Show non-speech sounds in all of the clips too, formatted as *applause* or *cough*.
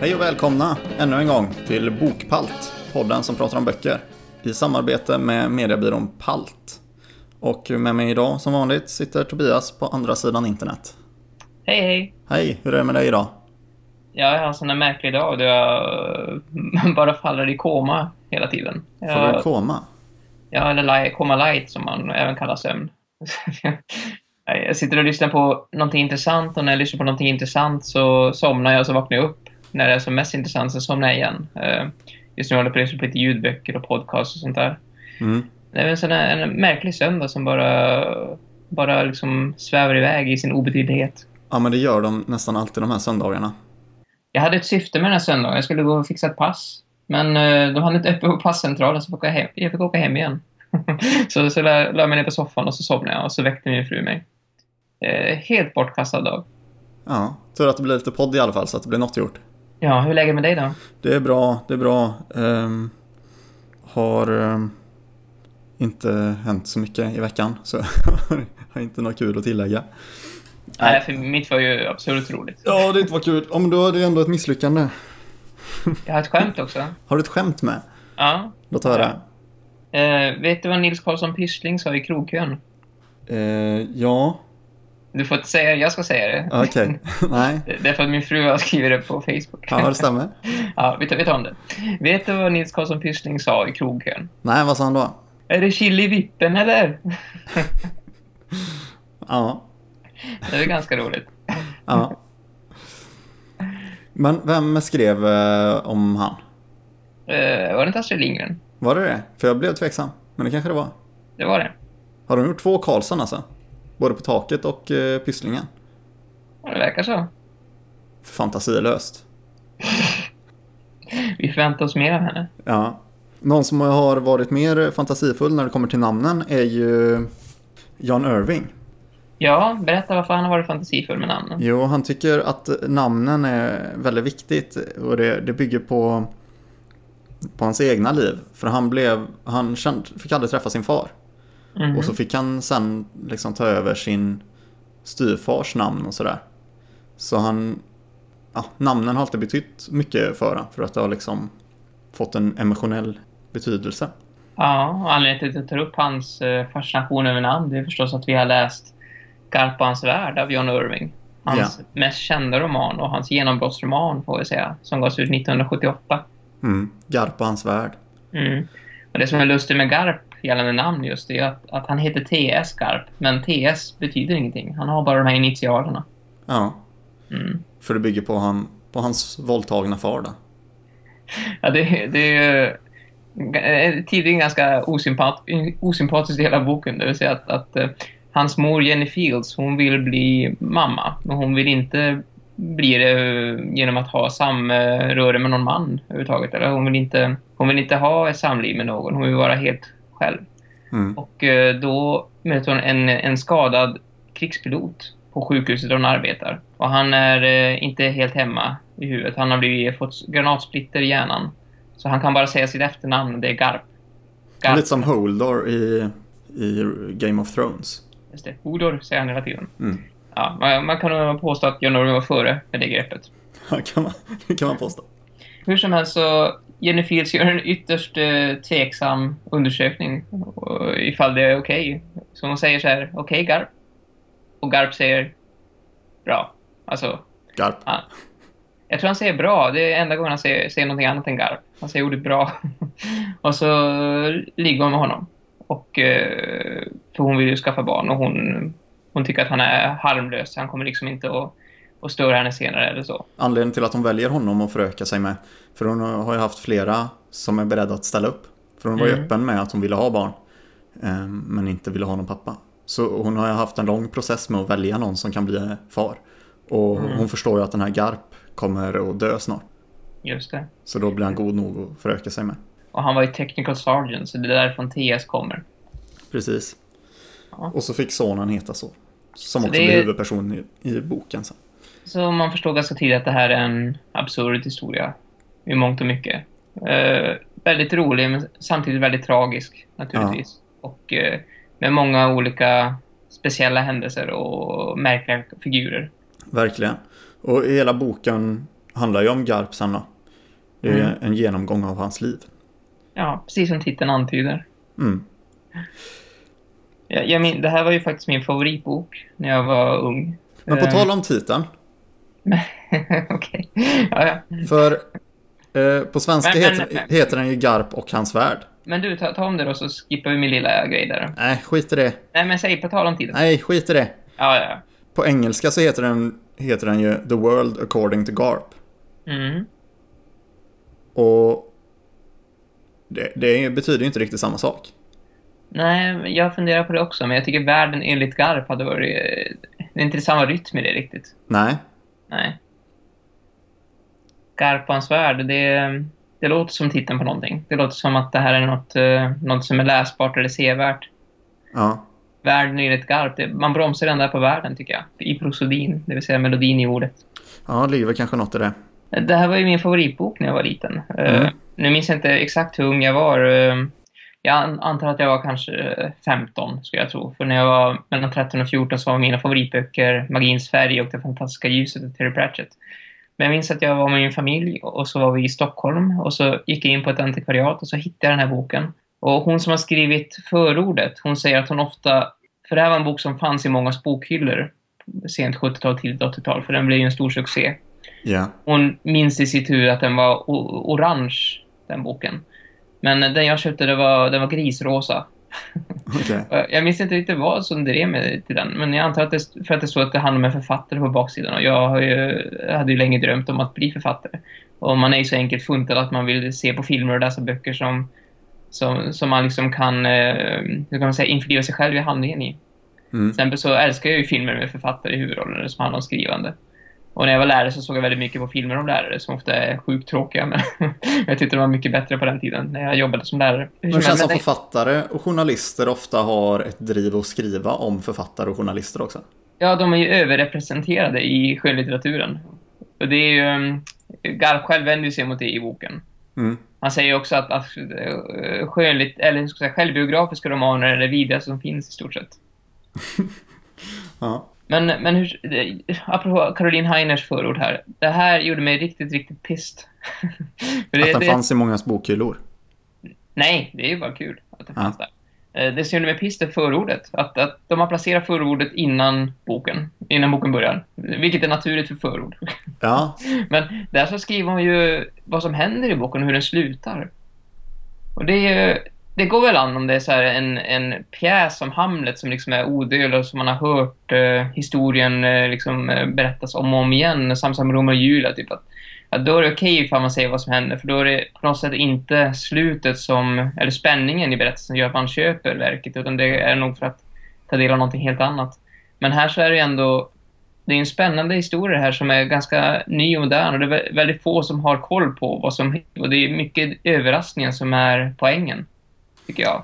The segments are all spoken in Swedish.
Hej och välkomna ännu en gång till Bokpalt, podden som pratar om böcker. I samarbete med mediebyrån Palt. Och med mig idag som vanligt sitter Tobias på andra sidan internet. Hej hej! Hej, hur är det med dig idag? Ja, jag har en sån där märklig dag då jag *laughs* bara faller i koma hela tiden. Jag, Får du koma? Ja, eller koma light som man även kallar sömn. *laughs* jag sitter och lyssnar på någonting intressant och när jag lyssnar på någonting intressant så somnar jag och så vaknar jag upp. När det är som mest intressant så somnar jag igen. Eh, Just nu håller jag på att lyssna på lite ljudböcker och podcast och sånt där. Mm. Det är en sån där, en märklig söndag som bara, bara liksom svävar iväg i sin obetydlighet. Ja, men det gör de nästan alltid de här söndagarna. Jag hade ett syfte med den här söndagen. Jag skulle gå och fixa ett pass. Men eh, de hade inte öppet på passcentralen så jag, hem. jag fick åka hem igen. *laughs* så så la, la mig ner på soffan och så somnade jag och så väckte min fru mig. Eh, helt bortkastad dag. Ja, tur att det blir lite podd i alla fall så att det blir något gjort. Ja, hur är läget med dig då? Det är bra, det är bra. Ehm, har ehm, inte hänt så mycket i veckan så *laughs* har inte något kul att tillägga. Nej, för mitt var ju absurt roligt. Ja, det inte var kul. Om då är det ändå ett misslyckande. Jag har ett skämt också. Har du ett skämt med? Ja. Låt höra. Eh, vet du vad Nils Karlsson Pyssling sa i krogkön? Eh, ja, Du får inte säga det, jag ska säga det. okej. *laughs* Nej, Det är för att min fru har skrivit det på Facebook. ja det stämmer. *laughs* ja, vi tar, vi tar om det. Vet du vad Nils Karlsson Pyssling sa i krogkön? Nej, vad sa han då? Är det chili i vippen eller? *laughs* Ja, Det är ganska roligt. ja. Men vem skrev eh, om han? Uh, var det inte Astrid Lindgren? Var det det? För jag blev tveksam. Men det kanske det var. Det var det. Har de gjort två Karlsson alltså? Både på taket och eh, Pysslingen? Ja, det verkar så. Fantasilöst. *laughs* Vi förväntar oss mer av henne. Ja. Någon som har varit mer fantasifull när det kommer till namnen är ju John Irving. Ja, berätta varför han har varit fantasifull med namnen. Jo, han tycker att namnen är väldigt viktigt och det, det bygger på, på hans egna liv. För han blev, han känd, fick aldrig träffa sin far. Mhm. Och så fick han sen liksom ta över sin styvfars namn och sådär. Så han, ja, namnen har alltid betytt mycket för honom för att det har liksom fått en emotionell betydelse. Ja, anledningen till att jag tar upp hans eh, fascination över namn det är förstås att vi har läst Garpans värld av John Irving. Hans mest kända roman och hans genombrottsroman får vi säga, som gavs ut 1978. Mm. Garp och hans värld. Mm. Och det som är lustigt med Garp gällande namn just det är att, att han heter T.S. Garp, men T.S. betyder ingenting. Han har bara de här initialerna. Ja, Mm. för det bygger på, han, på hans våldtagna far då. *laughs* Ja, det, det är ju tidigare en ganska osympat, osympatisk del av boken. Det vill säga att, att eh, hans mor Jenny Fields, hon vill bli mamma. Men hon vill inte bli det eh, genom att ha samröre med någon man överhuvudtaget. Eller hon vill inte, hon vill inte ha ett samliv med någon. Hon vill vara helt själv. Mm. Och eh, då möter hon en, en skadad krigspilot på sjukhuset där hon arbetar. Och han är eh, inte helt hemma i huvudet. Han har blivit, fått granatsplitter i hjärnan. Så han kan bara säga sitt efternamn det är Garp. Garp. Lite som Holdor i, i Game of Thrones. Just det. Hodor säger han hela tiden. Mm. Ja, man, man kan nog påstå att John Irving var före med det greppet. Ja, *laughs* kan man, kan man påstå. Hur som helst så Jenny Fields gör en ytterst eh, tveksam undersökning och, ifall det är okej. Så hon säger så här, okej Garp. Och Garp säger, bra. Alltså, Garp. Ja. Jag tror han säger bra. Det är enda gången han säger, säger någonting annat än garp. Han säger ordet bra. *laughs* och så ligger hon med honom. Och, eh, för hon vill ju skaffa barn och hon, hon tycker att han är harmlös. Han kommer liksom inte att, att störa henne senare eller så. Anledningen till att hon väljer honom att föröka sig med. För hon har ju haft flera som är beredda att ställa upp. För hon var ju Mm. öppen med att hon ville ha barn. eh, Men inte ville ha någon pappa. Så hon har ju haft en lång process med att välja någon som kan bli far. Och Mm. hon förstår ju att den här Garp kommer att dö snart. Just det. Så då blir han god nog att föröka sig med. Och han var ju technical sergeant, så det är därifrån TS kommer. Precis. Ja. Och så fick sonen heta så. Som Så också är- blir huvudperson i, i boken sen. Så man förstår ganska tidigt att det här är en absurd historia. I mångt och mycket. Eh, väldigt rolig, men samtidigt väldigt tragisk, naturligtvis. Och eh, med många olika speciella händelser och märkliga figurer. Verkligen. Och i hela boken handlar ju om Garp sen då. Det är Mm. en genomgång av hans liv. Ja, precis som titeln antyder. Mm. Jag, jag min, det här var ju faktiskt min favoritbok när jag var ung. Men på Eh, tal om titeln. *laughs* Okej. Ja, ja. För eh, på svenska Men- heter, men- heter den ju Garp och hans värld. Men du, ta, ta om det då så skippar vi min lilla grej där. Nej, skit i det. Nej, men säg på tal om tiden. Nej, skit i det. Ja, ja. På engelska så heter den, heter den ju The World According to Garp. Mm. Och det, det betyder ju inte riktigt samma sak. Nej, jag funderar på det också, men jag tycker världen enligt Garp hade varit... Det är inte samma rytm i det riktigt. Nej, Nej. Garp och hans värld, det, det låter som titeln på någonting. Det låter som att det här är något, eh, något som är läsbart eller sevärt. ja. Världen enligt Garp, det, man bromsar den där på världen tycker jag. I prosodin, det vill säga melodin i ordet. Ja, det ligger kanske något i det. Det här var ju min favoritbok när jag var liten. Eh, Mm. Nu minns jag inte exakt hur ung jag var. Eh, Jag an- antar att jag var kanske eh, 15, skulle jag tro. För när jag var mellan 13 och 14 så var mina favoritböcker Magins färg och Det fantastiska ljuset av Terry Pratchett. Men jag minns att jag var med min familj och så var vi i Stockholm och så gick jag in på ett antikvariat och så hittade jag den här boken. Och hon som har skrivit förordet, hon säger att hon ofta... För det här var en bok som fanns i många bokhyllor sent 70-tal, tidigt 80-tal, för den blev ju en stor succé. Ja. Hon minns i sitt huvud att den var orange, den boken. Men den jag köpte, det var, den var grisrosa. Och *laughs* Jag minns inte riktigt vad som drev mig till den, men jag antar att det, för att det står att det handlar om en författare på baksidan. Och jag ju, jag hade ju länge drömt om att bli författare. Och man är ju så enkelt funtad att man vill se på filmer och läsa böcker som, som, som man liksom kan, eh, hur kan man säga, införliva sig själv i handlingen i. Mm. Till exempel så älskar jag ju filmer med författare i huvudrollen som handlar om skrivande. Och när jag var lärare så såg jag väldigt mycket på filmer om lärare som ofta är sjukt tråkiga. Men *laughs* jag tyckte de var mycket bättre på den tiden när jag jobbade som lärare. Men det känns som författare och journalister ofta har ett driv att skriva om författare och journalister också. Ja, de är ju överrepresenterade i skönlitteraturen. Och det är ju... um, Garp själv vänder sig mot det i boken. Mm. Han säger också att, att uh, skönligt, eller ska säga, självbiografiska romaner är det vidrigaste som finns i stort sett. *laughs* Ja. Men, men hur, apropå Caroline Heiners förord här. Det här gjorde mig riktigt, riktigt pissed. *laughs* Att det, den det, fanns i mångas bokhyllor. Nej, det är ju bara kul att det Ja. fanns där. Eh, Det som gjorde mig pissed är förordet. Att, att de har placerat förordet innan boken. Innan boken börjar. Vilket är naturligt för förord. *laughs* Ja, Men där så skriver hon ju vad som händer i boken och hur den slutar. Och det är ju, det går väl an om det är så här en, en pjäs som Hamlet som liksom är odödlig och som man har hört eh, historien eh, liksom eh, berättas om och om igen. Samma som Romeo och Julia, typ att, att då är det okej ifall man säger vad som händer för då är det på något sätt inte slutet som, eller spänningen i berättelsen som gör att man köper verket utan det är nog för att ta del av någonting helt annat. Men här så är det ändå det är en spännande historia här som är ganska ny och modern och det är väldigt få som har koll på vad som och det är mycket överraskningar som är poängen, tycker jag.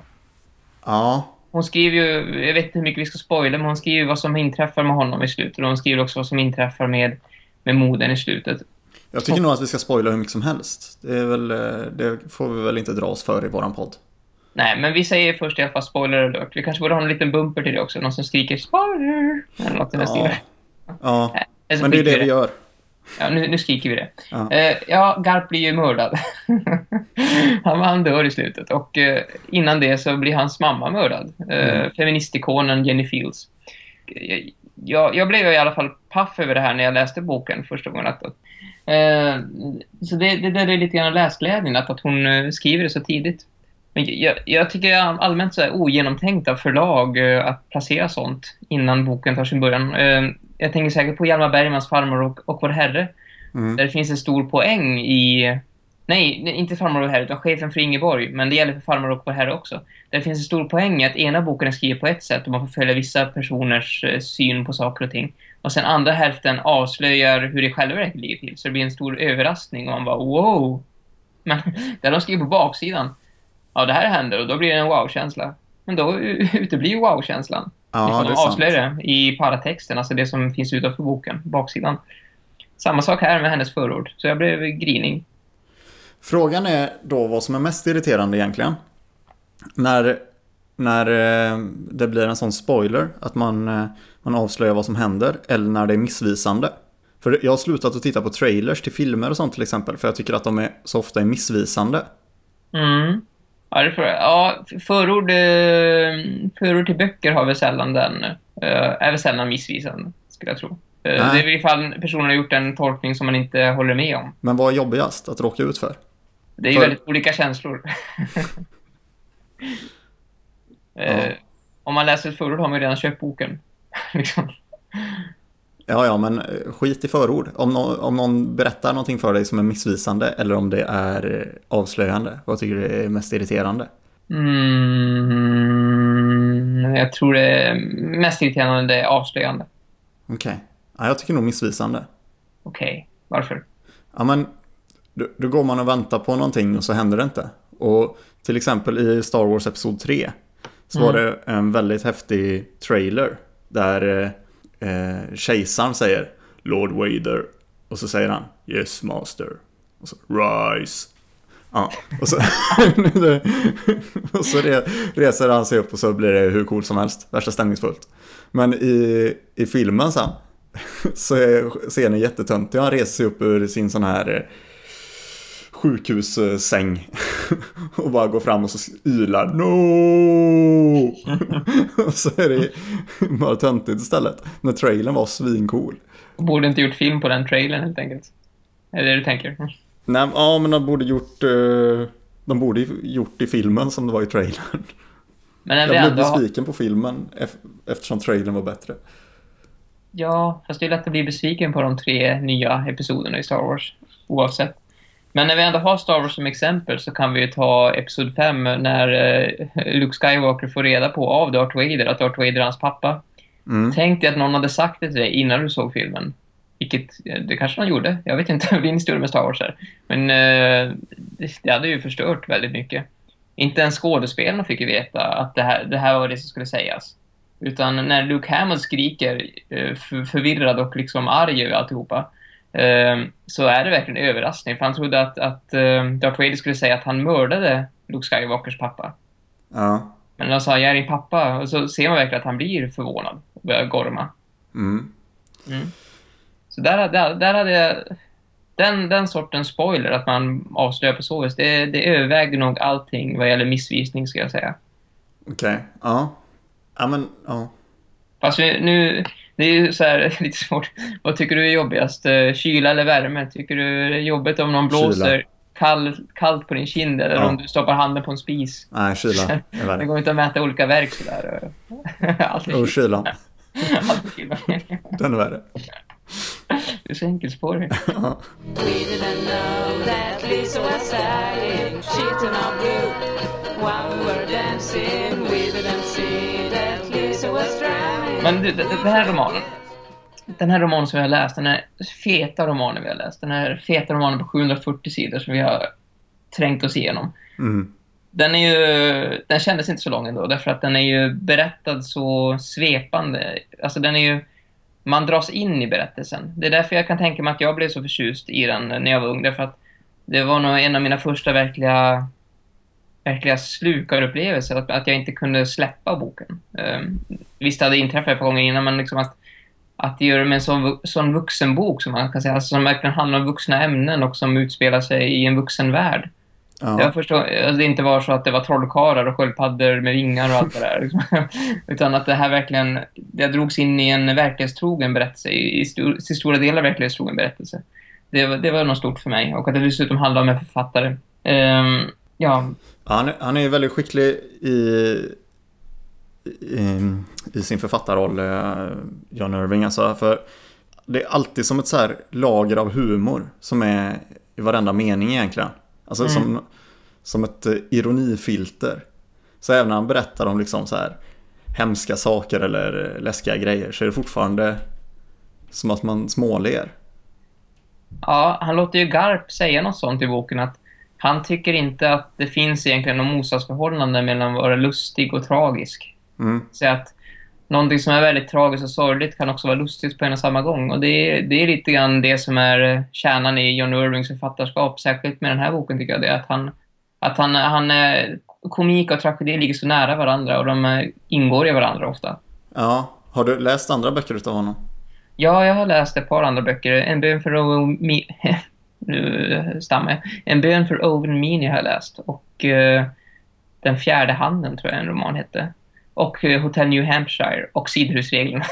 ja, Hon skriver ju, jag vet inte hur mycket vi ska spoila, men hon skriver vad som inträffar med honom i slutet och hon skriver också vad som inträffar med, med modern i slutet. jag tycker nog att vi ska spoila hur mycket som helst. Det, väl, eh, det får vi väl inte dra oss för i våran podd. Nej, men vi säger först i alla fall spoiler alert. Vi kanske borde ha en liten bumper till det också, någon som skriker spoiler eller något i den Ja, stilen. ja. Men det är det vi gör. Ja, nu, nu skriker vi det. Ja. Eh, ja, Garp blir ju mördad. *laughs* han, han dör i slutet. Och eh, innan det så blir hans mamma mördad. Eh, Mm. Feministikonen Jenny Fields. Jag, jag, jag blev i alla fall paff över det här när jag läste boken första gången. Att, eh, så det, det, det är lite grann läsglädjen, att, att hon eh, skriver det så tidigt. Men jag, jag tycker det är allmänt så här ogenomtänkt av förlag eh, att placera sånt innan boken tar sin början. Jag tänker säkert på Hjalmar Bergmans Farmor och, och Vår Herre. Mm. Där det finns en stor poäng i... Nej, inte Farmor och Herre, utan Chefen för Ingeborg. Men det gäller för Farmor och Vår Herre också. Där det finns en stor poäng i att ena boken är skriven på ett sätt och man får följa vissa personers eh, syn på saker och ting. Och sen andra hälften avslöjar hur det själva verket ligger till. Så det blir en stor överraskning och man bara wow! Men *laughs* där de skriver på baksidan. Ja, det här händer och då blir det en wow-känsla. Men då uteblir wow-känslan. Ja, ifall det sant. avslöjar det i paratexten, alltså det som finns utanför boken, baksidan. Samma sak här med hennes förord, så jag blev grinig. Frågan är då vad som är mest irriterande egentligen. När, när eh, det blir en sån spoiler, att man, eh, man avslöjar vad som händer, eller när det är missvisande. För jag har slutat att titta på trailers till filmer och sånt till exempel, för jag tycker att de är så ofta är missvisande. Mm. Ja, det får, ja förord, eh, förord till böcker har väl sällan den, eh, är väl sällan missvisande, skulle jag tro. Eh, Nej. Det är väl ifall personen har gjort en tolkning som man inte håller med om. Men vad är jobbigast att råka ut för? Det är ju För- väldigt olika känslor. *laughs* Eh, Om man läser ett förord har man ju redan köpt boken. *laughs* liksom. Ja, ja, men eh, skit i förord. Om, nå- om någon berättar någonting för dig som är missvisande eller om det är eh, avslöjande, vad tycker du är mest irriterande? mm, jag tror det är mest irriterande är avslöjande. Okej. Ja, jag tycker nog missvisande. Okej, varför? Ja, men då, då går man och väntar på någonting och så händer det inte. Och till exempel i Star Wars Episod 3 så var det en väldigt häftig trailer där eh, kejsaren säger Lord Vader och så säger han Yes master och så Rise Ja, och så, *laughs* och så reser han sig upp och så blir det hur coolt som helst, värsta stämningsfullt. Men i, i filmen sen *laughs* så är scenen jättetöntig. Han reser sig upp ur sin sån här eh, sjukhussäng *laughs* och bara går fram och så ylar No! *laughs* och så är det bara töntigt istället. När trailern var svincool. Borde inte gjort film på den trailern helt enkelt. Är det det du tänker? Nej, ja men de borde gjort eh, De borde gjort i filmen som det var i trailern. Men Jag blev har... besviken på filmen ef- eftersom trailern var bättre. Ja, fast det är lätt att bli besviken på de tre nya episoderna i Star Wars. Oavsett. Men när vi ändå har Star Wars som exempel så kan vi ju ta Episod 5 när eh, Luke Skywalker får reda på av Darth Vader att Darth Vader är hans pappa. Mm. Tänk dig att någon hade sagt det till dig innan du såg filmen. Vilket, eh, det kanske man gjorde. Jag vet inte, *laughs* det är historia med Star Wars här. Men eh, det, hade ju förstört väldigt mycket. Inte ens skådespelarna fick ju veta att det här, det här var det som skulle sägas. Utan när Luke Hamill skriker för, förvirrad och liksom arg över alltihopa så är det verkligen en överraskning. För han trodde att, att eh, Darth Vader skulle säga att han mördade Luke Skywalkers pappa. Ja. Men han sa jag är din pappa och så ser man verkligen att han blir förvånad och börjar gorma. Mm. Så där, där, där hade jag... Den, den sortens spoiler, att man avslöjar på så vis, det, det övervägde nog allting vad gäller missvisning, ska jag säga. Okej. Ja. Ja men ja. Fast nu, nu det är ju så här *laughs* lite svårt. Vad tycker du är jobbigast? Eh, Kyla eller värme? Tycker du det är jobbigt om någon blåser kall, kallt på din kind eller Ja. om du stoppar handen på en spis? Nej, kyla *laughs* Det går inte att mäta olika verk sådär. *laughs* Allt är Och kylan. allt är kyla. Den är värre. Du är så enkelspårig. Ja. Men du, den här romanen. Den här romanen som vi har läst, den här feta romanen vi har läst, den här feta romanen på 740 sidor som vi har trängt oss igenom. Mm. Den är ju, den kändes inte så lång ändå, därför att den är ju berättad så svepande. Alltså den är ju, man dras in i berättelsen. Det är därför jag kan tänka mig att jag blev så förtjust i den när jag var ung, därför att det var nog en av mina första verkliga, verkliga slukarupplevelser, att, att jag inte kunde släppa boken. Um, visst hade det inträffat ett par gånger innan, men liksom att, att göra det med en sån, sån vuxenbok, som man kan säga, alltså som verkligen handlar om vuxna ämnen och som utspelar sig i en vuxen värld. Ja. Jag förstår att det inte var så att det var trollkarlar och sköldpaddor med vingar och allt det där. liksom. *laughs* Utan att det här verkligen, det drogs in i en verklighetstrogen berättelse, i, i stor, till stora delar verklighetstrogen berättelse. Det, var- det var nog stort för mig. Och att det dessutom handlar om en författare. Ehm, ja, Han, är- han är väldigt skicklig i, i, i sin författarroll, eh, John Irving. Alltså, för det är alltid som ett så här lager av humor som är i varenda mening egentligen. Alltså Mm. som, som ett eh, ironifilter. Så även när han berättar om liksom så här hemska saker eller eh, läskiga grejer så är det fortfarande som att man småler. ja, han låter ju Garp säga något sånt i boken att han tycker inte att det finns egentligen något motsatsförhållande mellan att vara lustig och tragisk. Mm. Så att någonting som är väldigt tragiskt och sorgligt kan också vara lustigt på en och samma gång. Och det är, det är lite grann det som är kärnan i John Irvings författarskap, särskilt med den här boken tycker jag. Det är att han, att han, han komik och tragedi ligger så nära varandra och de ingår i varandra ofta. Ja, har du läst andra böcker utav honom? Ja, jag har läst ett par andra böcker. En bön för Mi- *laughs* nu stammar jag. En bön för Owen Meany har jag läst. Och eh, Den fjärde handen tror jag en roman hette. Och eh, Hotel New Hampshire och Sidhusreglerna.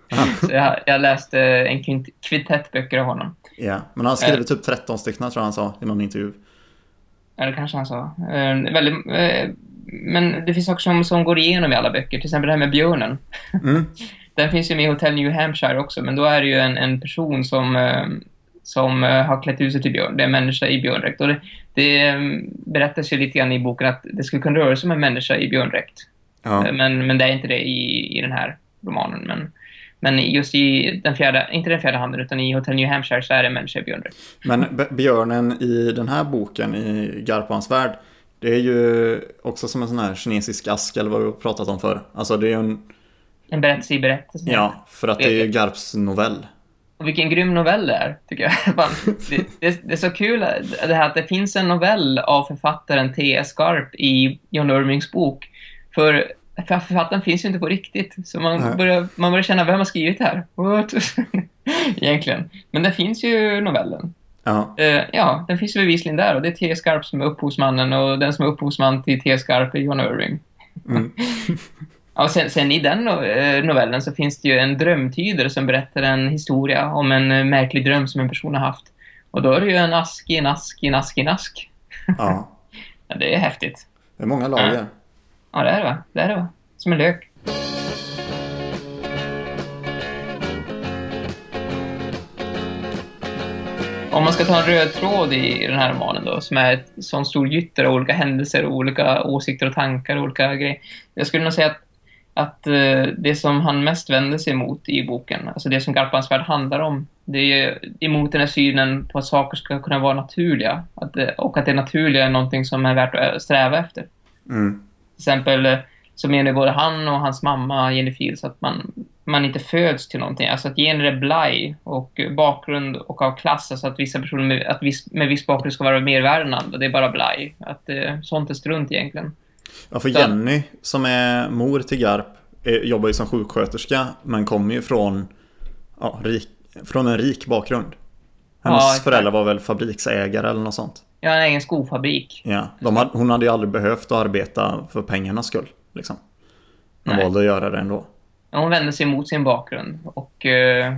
*laughs* Så jag, jag läste en kvint- kvintett böcker av honom. Ja, men han har skrivit typ 13 stycken tror jag han sa i någon intervju. Eller kanske han sa. Eh, väldigt, eh, men det finns också som, som går igenom i alla böcker. Till exempel det här med björnen. Mm. *laughs* Den finns ju med i Hotel New Hampshire också, men då är det ju en, en person som, eh, som eh, har klätt ut sig till björn. Det är en människa i björndräkt. Och det, det eh, berättas ju lite grann i boken att det skulle kunna röra sig om en människa i björndräkt. Ja. Eh, Men, men det är inte det i, i den här romanen. Men, men just i den fjärde, inte den fjärde handen, utan i Hotel New Hampshire så är det en människa i björndräkt. Men björnen i den här boken, i Garpans värld, det är ju också som en sån här kinesisk ask eller vad vi har pratat om förr. Alltså det är ju en, En berättelse i berättelsen. ja, för att det är ju Garps novell. Och vilken grym novell det är, tycker jag. *laughs* Det, det, det är så kul det här att det finns en novell av författaren T.S. Garp i John Irvings bok. För för författaren finns ju inte på riktigt. Så man Nej. börjar, man börjar känna, vem har skrivit det här? What? *laughs* Egentligen. Men det finns ju novellen. Ja, Eh, ja, den finns ju bevisligen där och det är T.S. Garp som är upphovsmannen och den som är upphovsman till T.S. Garp är John Irving. Mm. *laughs* Ja, sen, sen i den eh, novellen så finns det ju en drömtydare som berättar en historia om en eh, märklig dröm som en person har haft. Och då är det ju en ask i en ask i en ask i en ask. ja. *laughs* Ja, det är häftigt. Det är många lager. Ja, det är det va? Det är det va? Som en lök. Om man ska ta en röd tråd i den här romanen då, som är ett sånt stort gytter av olika händelser och olika åsikter och tankar och olika grejer. Jag skulle nog säga att, att eh, det som han mest vänder sig emot i boken, alltså det som Garpans värld handlar om, det är emot den här synen på att saker ska kunna vara naturliga. Att det, och att det naturliga är någonting som är värt att sträva efter. Mm. Till exempel eh, så menar både han och hans mamma Jenny Fields att man, man inte föds till någonting. Alltså att gener är blaj och bakgrund och av klass. Alltså att vissa personer med, att viss, med viss bakgrund ska vara mer värda än andra. Det är bara blaj. Att eh, sånt är strunt egentligen. Ja, för Jenny som är mor till Garp jobbar ju som sjuksköterska men kommer ju från, ja, rik, från en rik bakgrund. Hennes Ja, föräldrar var väl fabriksägare eller något sånt. Har en egen skofabrik. Ja, de hade, hon hade ju aldrig behövt att arbeta för pengarnas skull. Liksom. Men Nej. valde att göra det ändå. Men Hon vänder sig mot sin bakgrund och eh,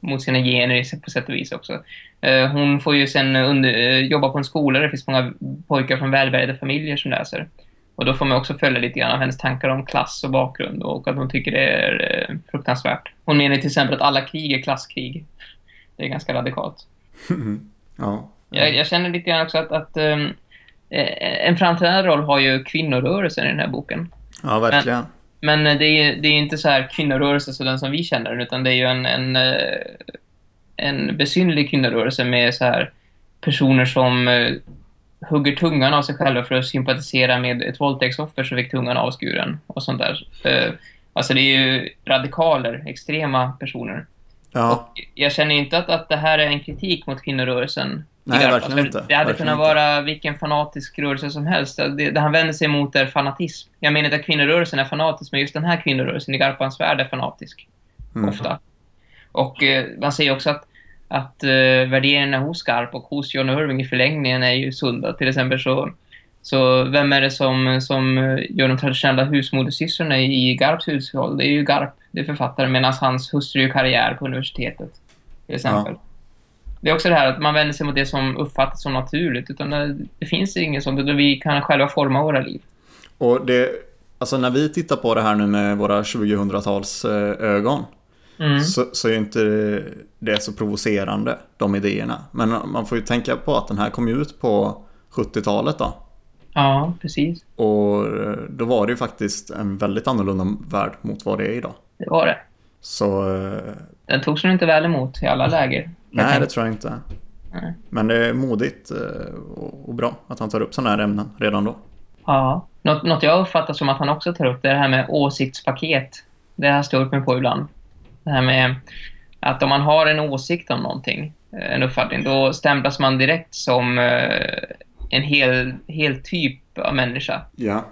mot sina gener på sätt och vis också. Eh, hon får ju sen under, eh, jobba på en skola där det finns många pojkar från välbärgade familjer som läser. Och då får man också följa lite grann av hennes tankar om klass och bakgrund och att hon tycker det är eh, fruktansvärt. Hon menar till exempel att alla krig är klasskrig. Det är ganska radikalt. Ja. Jag, jag känner lite grann också att, att ehm, eh, en framträdande roll har ju kvinnorörelsen i den här boken. ja, verkligen. Men eh, det är, det är inte så här kvinnorörelse så den som vi känner den, utan det är ju en, en, eh, en besynnerlig kvinnorörelse med så här personer som eh, hugger tungan av sig själva för att sympatisera med ett våldtäktsoffer som fick tungan avskuren och sånt där. Eh, Alltså det är ju radikaler, extrema personer. Ja, Och jag känner inte att, att det här är en kritik mot kvinnorörelsen. Nej, Garp. verkligen Alltså, inte. Det hade Verkligen kunnat inte. vara vilken fanatisk rörelse som helst. Det, det han vänder sig emot är fanatism. Jag menar inte att kvinnorörelsen är fanatisk, men just den här kvinnorörelsen i Garpans värld är fanatisk. Mm. Ofta. Och eh, man säger också att, att eh, värderingarna hos Garp och hos John Irving i förlängningen är ju sunda. Till exempel så, så vem är det som, som eh, gör de traditionella husmodersysslorna i Garps hushåll? Det är ju Garp, det är författaren, medan hans hustru gör karriär på universitetet. Till exempel. Det är också det här att man vänder sig mot det som uppfattas som naturligt, utan det, det finns inget sånt, utan vi kan själva forma våra liv. och det, alltså när vi tittar på det här nu med våra 2000-tals eh, ögon Mm. så, så är inte det så provocerande, de idéerna. Men man får ju tänka på att den här kom ut på 70-talet då. Ja, precis. Och då var det ju faktiskt en väldigt annorlunda värld mot vad det är idag. Det var det. Så eh, Den togs nog inte väl emot i alla läger. nej, det tror jag inte. Nej. Men det är modigt eh, och bra att han tar upp sådana här ämnen redan då. Ja. Något, något jag uppfattar som att han också tar upp det är det här med åsiktspaket. Det har jag stört mig på ibland. Det här med att om man har en åsikt om någonting, eh, en uppfattning, då stämplas man direkt som eh, en hel, hel typ av människa. Ja.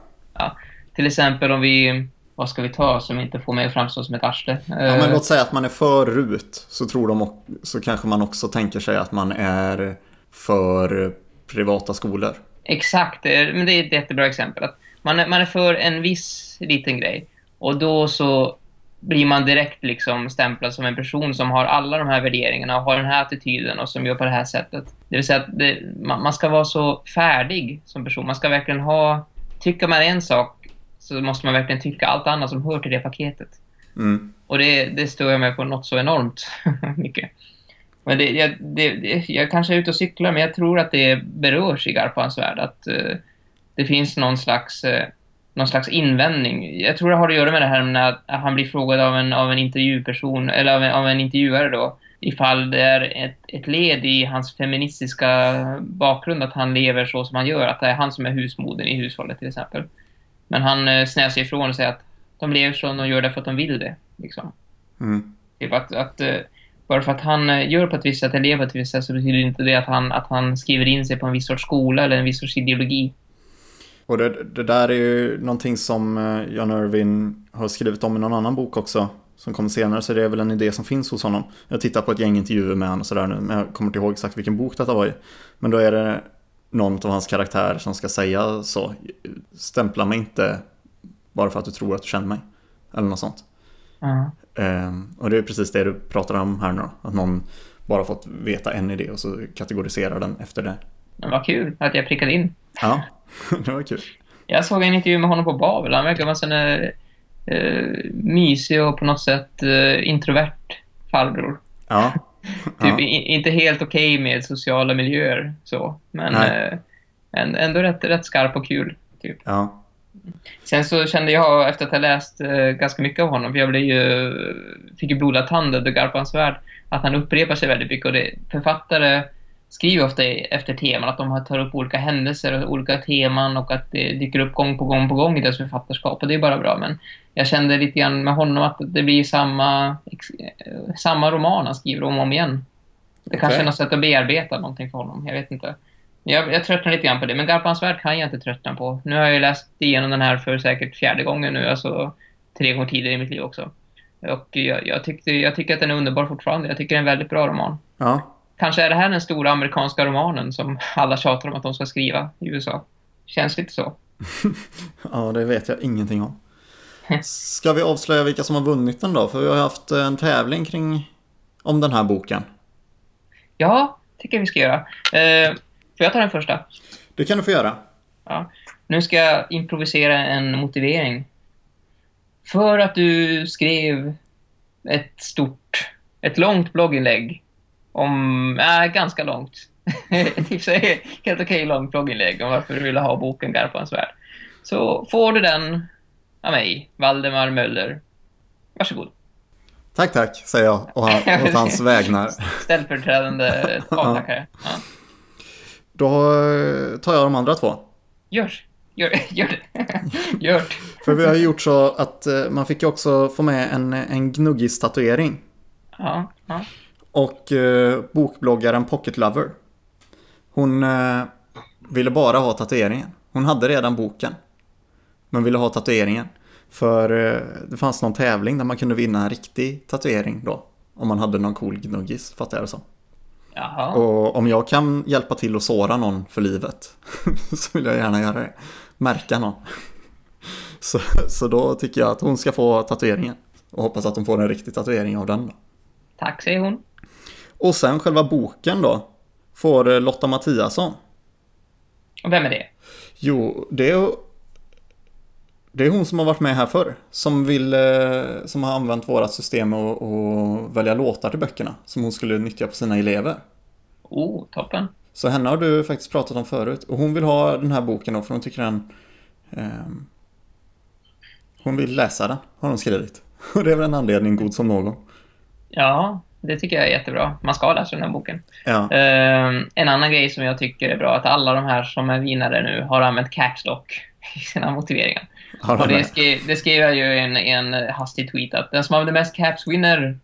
Till exempel om vi, vad ska vi ta som inte får mig att framstå som ett arsle? Ja, Eh, men låt säga att man är för rut så tror de så kanske man också tänker sig att man är för privata skolor. Exakt, men det är ett jättebra exempel. Att man, är, man är för en viss liten grej och då så blir man direkt liksom stämplad som en person som har alla de här värderingarna och har den här attityden och som gör på det här sättet. Det vill säga att det, man, man ska vara så färdig som person. Man ska verkligen ha... Tycker man en sak så måste man verkligen tycka allt annat som hör till det paketet. Mm. Och det, det stör jag mig på något så enormt *laughs* mycket. Men det, jag, det, jag kanske är ute och cyklar, men jag tror att det berörs i Garpans värld. Att eh, det finns någon slags, eh, någon slags invändning. Jag tror det har att göra med det här med att han blir frågad av en, av en intervjuperson, eller av en, av en intervjuare då, ifall det är ett, ett led i hans feministiska bakgrund att han lever så som han gör, att det är han som är husmodern i hushållet till exempel. Men han eh, snäser ifrån och säger att de lever så de gör det för att de vill det. Liksom. Mm. Typ att, att eh, bara för att han eh, gör på ett visst sätt, eller lever på ett visst sätt, så betyder inte det att han, att han skriver in sig på en viss sorts skola eller en viss sorts ideologi. Och det, det där är ju någonting som eh, John Irvin har skrivit om i någon annan bok också. Som kommer senare, så det är väl en idé som finns hos honom. Jag tittar på ett gäng intervjuer med honom och sådär nu, men jag kommer inte ihåg exakt vilken bok detta var i. Men då är det någon av hans karaktärer som ska säga så. Stämpla mig inte bara för att du tror att du känner mig. Eller något sånt. Ja. Ehm, och det är precis det du pratar om här nu då. Att någon bara fått veta en idé och så kategoriserar den efter det. Men vad kul att jag prickade in. Ja, *laughs* det var kul. Jag såg en intervju med honom på Babel. Han verkar vara en sån eh, mysig och på något sätt eh, introvert farbror. Ja. *laughs* Typ ja. inte helt okej med sociala miljöer så. Men en- ändå rätt, rätt skarp och kul. Typ. ja. Sen så kände jag efter att ha läst eh, ganska mycket av honom, för jag blev ju, fick ju blodad tand under Garpans värld, att han upprepar sig väldigt mycket. Och det, författare skriver ofta efter teman, att de tar upp olika händelser och olika teman och att det dyker upp gång på gång på gång i deras författarskap. Och det är bara bra. Men jag kände lite grann med honom att det blir samma, eh, samma roman han skriver om och om igen. Det kanske Okej. är något sätt att bearbeta någonting för honom, jag vet inte. Jag, jag tröttnar lite grann på det, men Garpans värld kan jag inte tröttna på. Nu har jag läst igenom den här för säkert fjärde gången nu, alltså tre gånger tidigare i mitt liv också. Och jag, jag, tyckte, jag tycker att den är underbar fortfarande. Jag tycker det är en väldigt bra roman. Ja. Kanske är det här den stora amerikanska romanen som alla tjatar om att de ska skriva i USA. Känns lite så. *laughs* Ja, det vet jag ingenting om. *laughs* Ska vi avslöja vilka som har vunnit den då? För vi har haft en tävling kring om den här boken. Ja, tycker jag vi ska göra. Eh, får jag ta den första? Det kan du få göra. Ja. Nu ska jag improvisera en motivering. För att du skrev ett stort, ett långt blogginlägg om, äh, ganska långt. *laughs* helt okej långt blogginlägg om varför du ville ha boken Garpans värld. Så får du den av mig, Valdemar Möller. Varsågod. Tack, tack, säger jag och han, *laughs* åt hans vägnar. Ställföreträdande *laughs* avtackare. Ja. Då eh, tar jag de andra två. Görs. Gör, gör det. Gjort. För vi har gjort så att eh, man fick ju också få med en, en gnuggis-tatuering. Ja, ja. Och eh, bokbloggaren Pocket Lover. Hon eh, ville bara ha tatueringen. Hon hade redan boken. Men ville ha tatueringen. För eh, det fanns någon tävling där man kunde vinna en riktig tatuering då. Om man hade någon cool gnuggis, fattar jag det som. Jaha. Och om jag kan hjälpa till att såra någon för livet *laughs* så vill jag gärna göra det. Märka någon. *laughs* Så, så då tycker jag att hon ska få tatueringen. Och hoppas att hon får en riktig tatuering av den då. Tack, säger hon. Och sen själva boken då. Får eh, Lotta Mattiasson. Och vem är det? Jo, det är, det är hon som har varit med här förr. Som, vill, eh, som har använt vårat system och, och välja låtar till böckerna. Som hon skulle nyttja på sina elever. Oh, toppen. Så henne har du faktiskt pratat om förut. Och hon vill ha den här boken då för hon tycker den... ehm, hon vill läsa den, har hon skrivit. *laughs* Och det är väl en anledning god som någon. Ja, det tycker jag är jättebra. Man ska läsa den här boken. Ja, Ehm, en annan grej som jag tycker är bra, att alla de här som är vinnare nu har använt caps lock i sina motiveringar. har Och det skrev, det skrev jag ju i en, en hastig tweet, att den som använder mest caps vinner.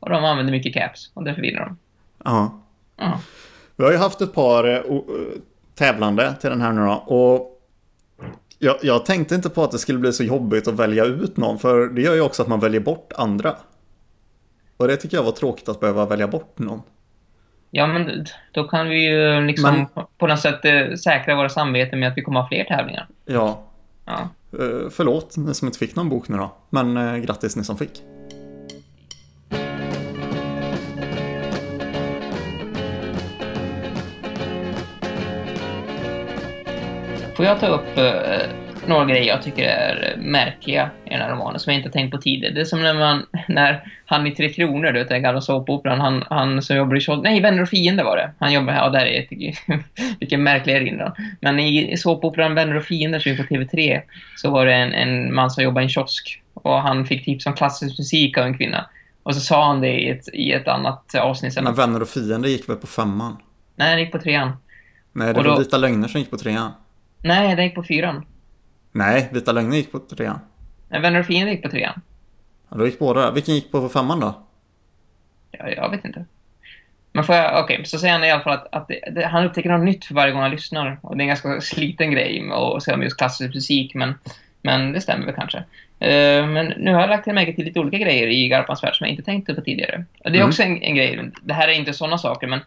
Och de använder mycket caps, och därför vinner de. Ja. Ja. Vi har ju haft ett par eh, tävlande till den här nu då. Och Jag, jag tänkte inte på att det skulle bli så jobbigt att välja ut någon, för det gör ju också att man väljer bort andra. Och det tycker jag var tråkigt att behöva välja bort någon. Ja, men då kan vi ju liksom Men- på något sätt eh, säkra våra samveten med att vi kommer ha fler tävlingar. Ja, Ja. eh, förlåt ni som inte fick någon bok nu då. Men eh, grattis ni som fick. Får jag ta upp några grejer jag tycker är märkliga i den här romanen som jag inte tänkt på tidigare. Det är som när man, när han i Tre Kronor, du vet den gamla såpoperan, han, han som jobbar i Tjold, nej, Vänner och fiender var det. Han jobbar här, ja där är ett, *laughs* vilken märklig erinran. Men i, såpoperan Vänner och fiender som är på TV3 så var det en, en man som jobbade i en kiosk och han fick tips om klassisk musik av en kvinna. Och så sa han det i ett, i ett annat avsnitt. Men Vänner och fiender gick väl på femman? Nej, den gick på trean. Nej, det var då- Vita Lögner som gick på trean. Nej, den gick på fyran. Nej, Vita Lögner gick på trean. Nej, Vänner och fiender gick på trean. Ja, då gick båda. Vilken gick på femman då? Ja, jag vet inte. Men får jag, okej, så säger han i alla fall att, att det, det, han upptäcker något nytt för varje gång han lyssnar. Och det är en ganska sliten grej att säga om just klassisk musik, men, men det stämmer väl kanske. Eh, men nu har jag lagt märke till lite olika grejer i Garpans värld som jag inte tänkte på tidigare. Och det är Mm. också en, en grej, det här är inte sådana saker, men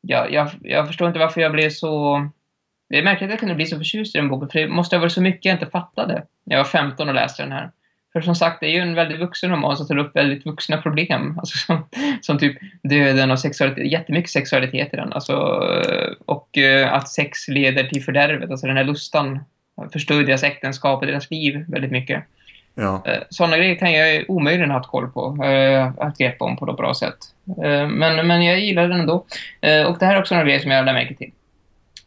jag, jag, jag förstår inte varför jag blev så... Det är märkligt att jag kunde bli så förtjust i den boken, för det måste ha varit så mycket jag inte fattade. Jag var 15 och läste den här. För som sagt, det är ju en väldigt vuxen roman som tar upp väldigt vuxna problem. *laughs* Alltså som, som typ döden och sexualitet, jättemycket sexualitet i den. Alltså, och eh, att sex leder till fördärvet, alltså den här lustan förstör deras äktenskap och deras liv väldigt mycket. Ja. Eh, Sådana grejer kan jag omöjligen ha ett koll på, eh, ha ett grepp om på något bra sätt. Men, men jag gillar den ändå. Och det här är också en grej som jag lär märke till.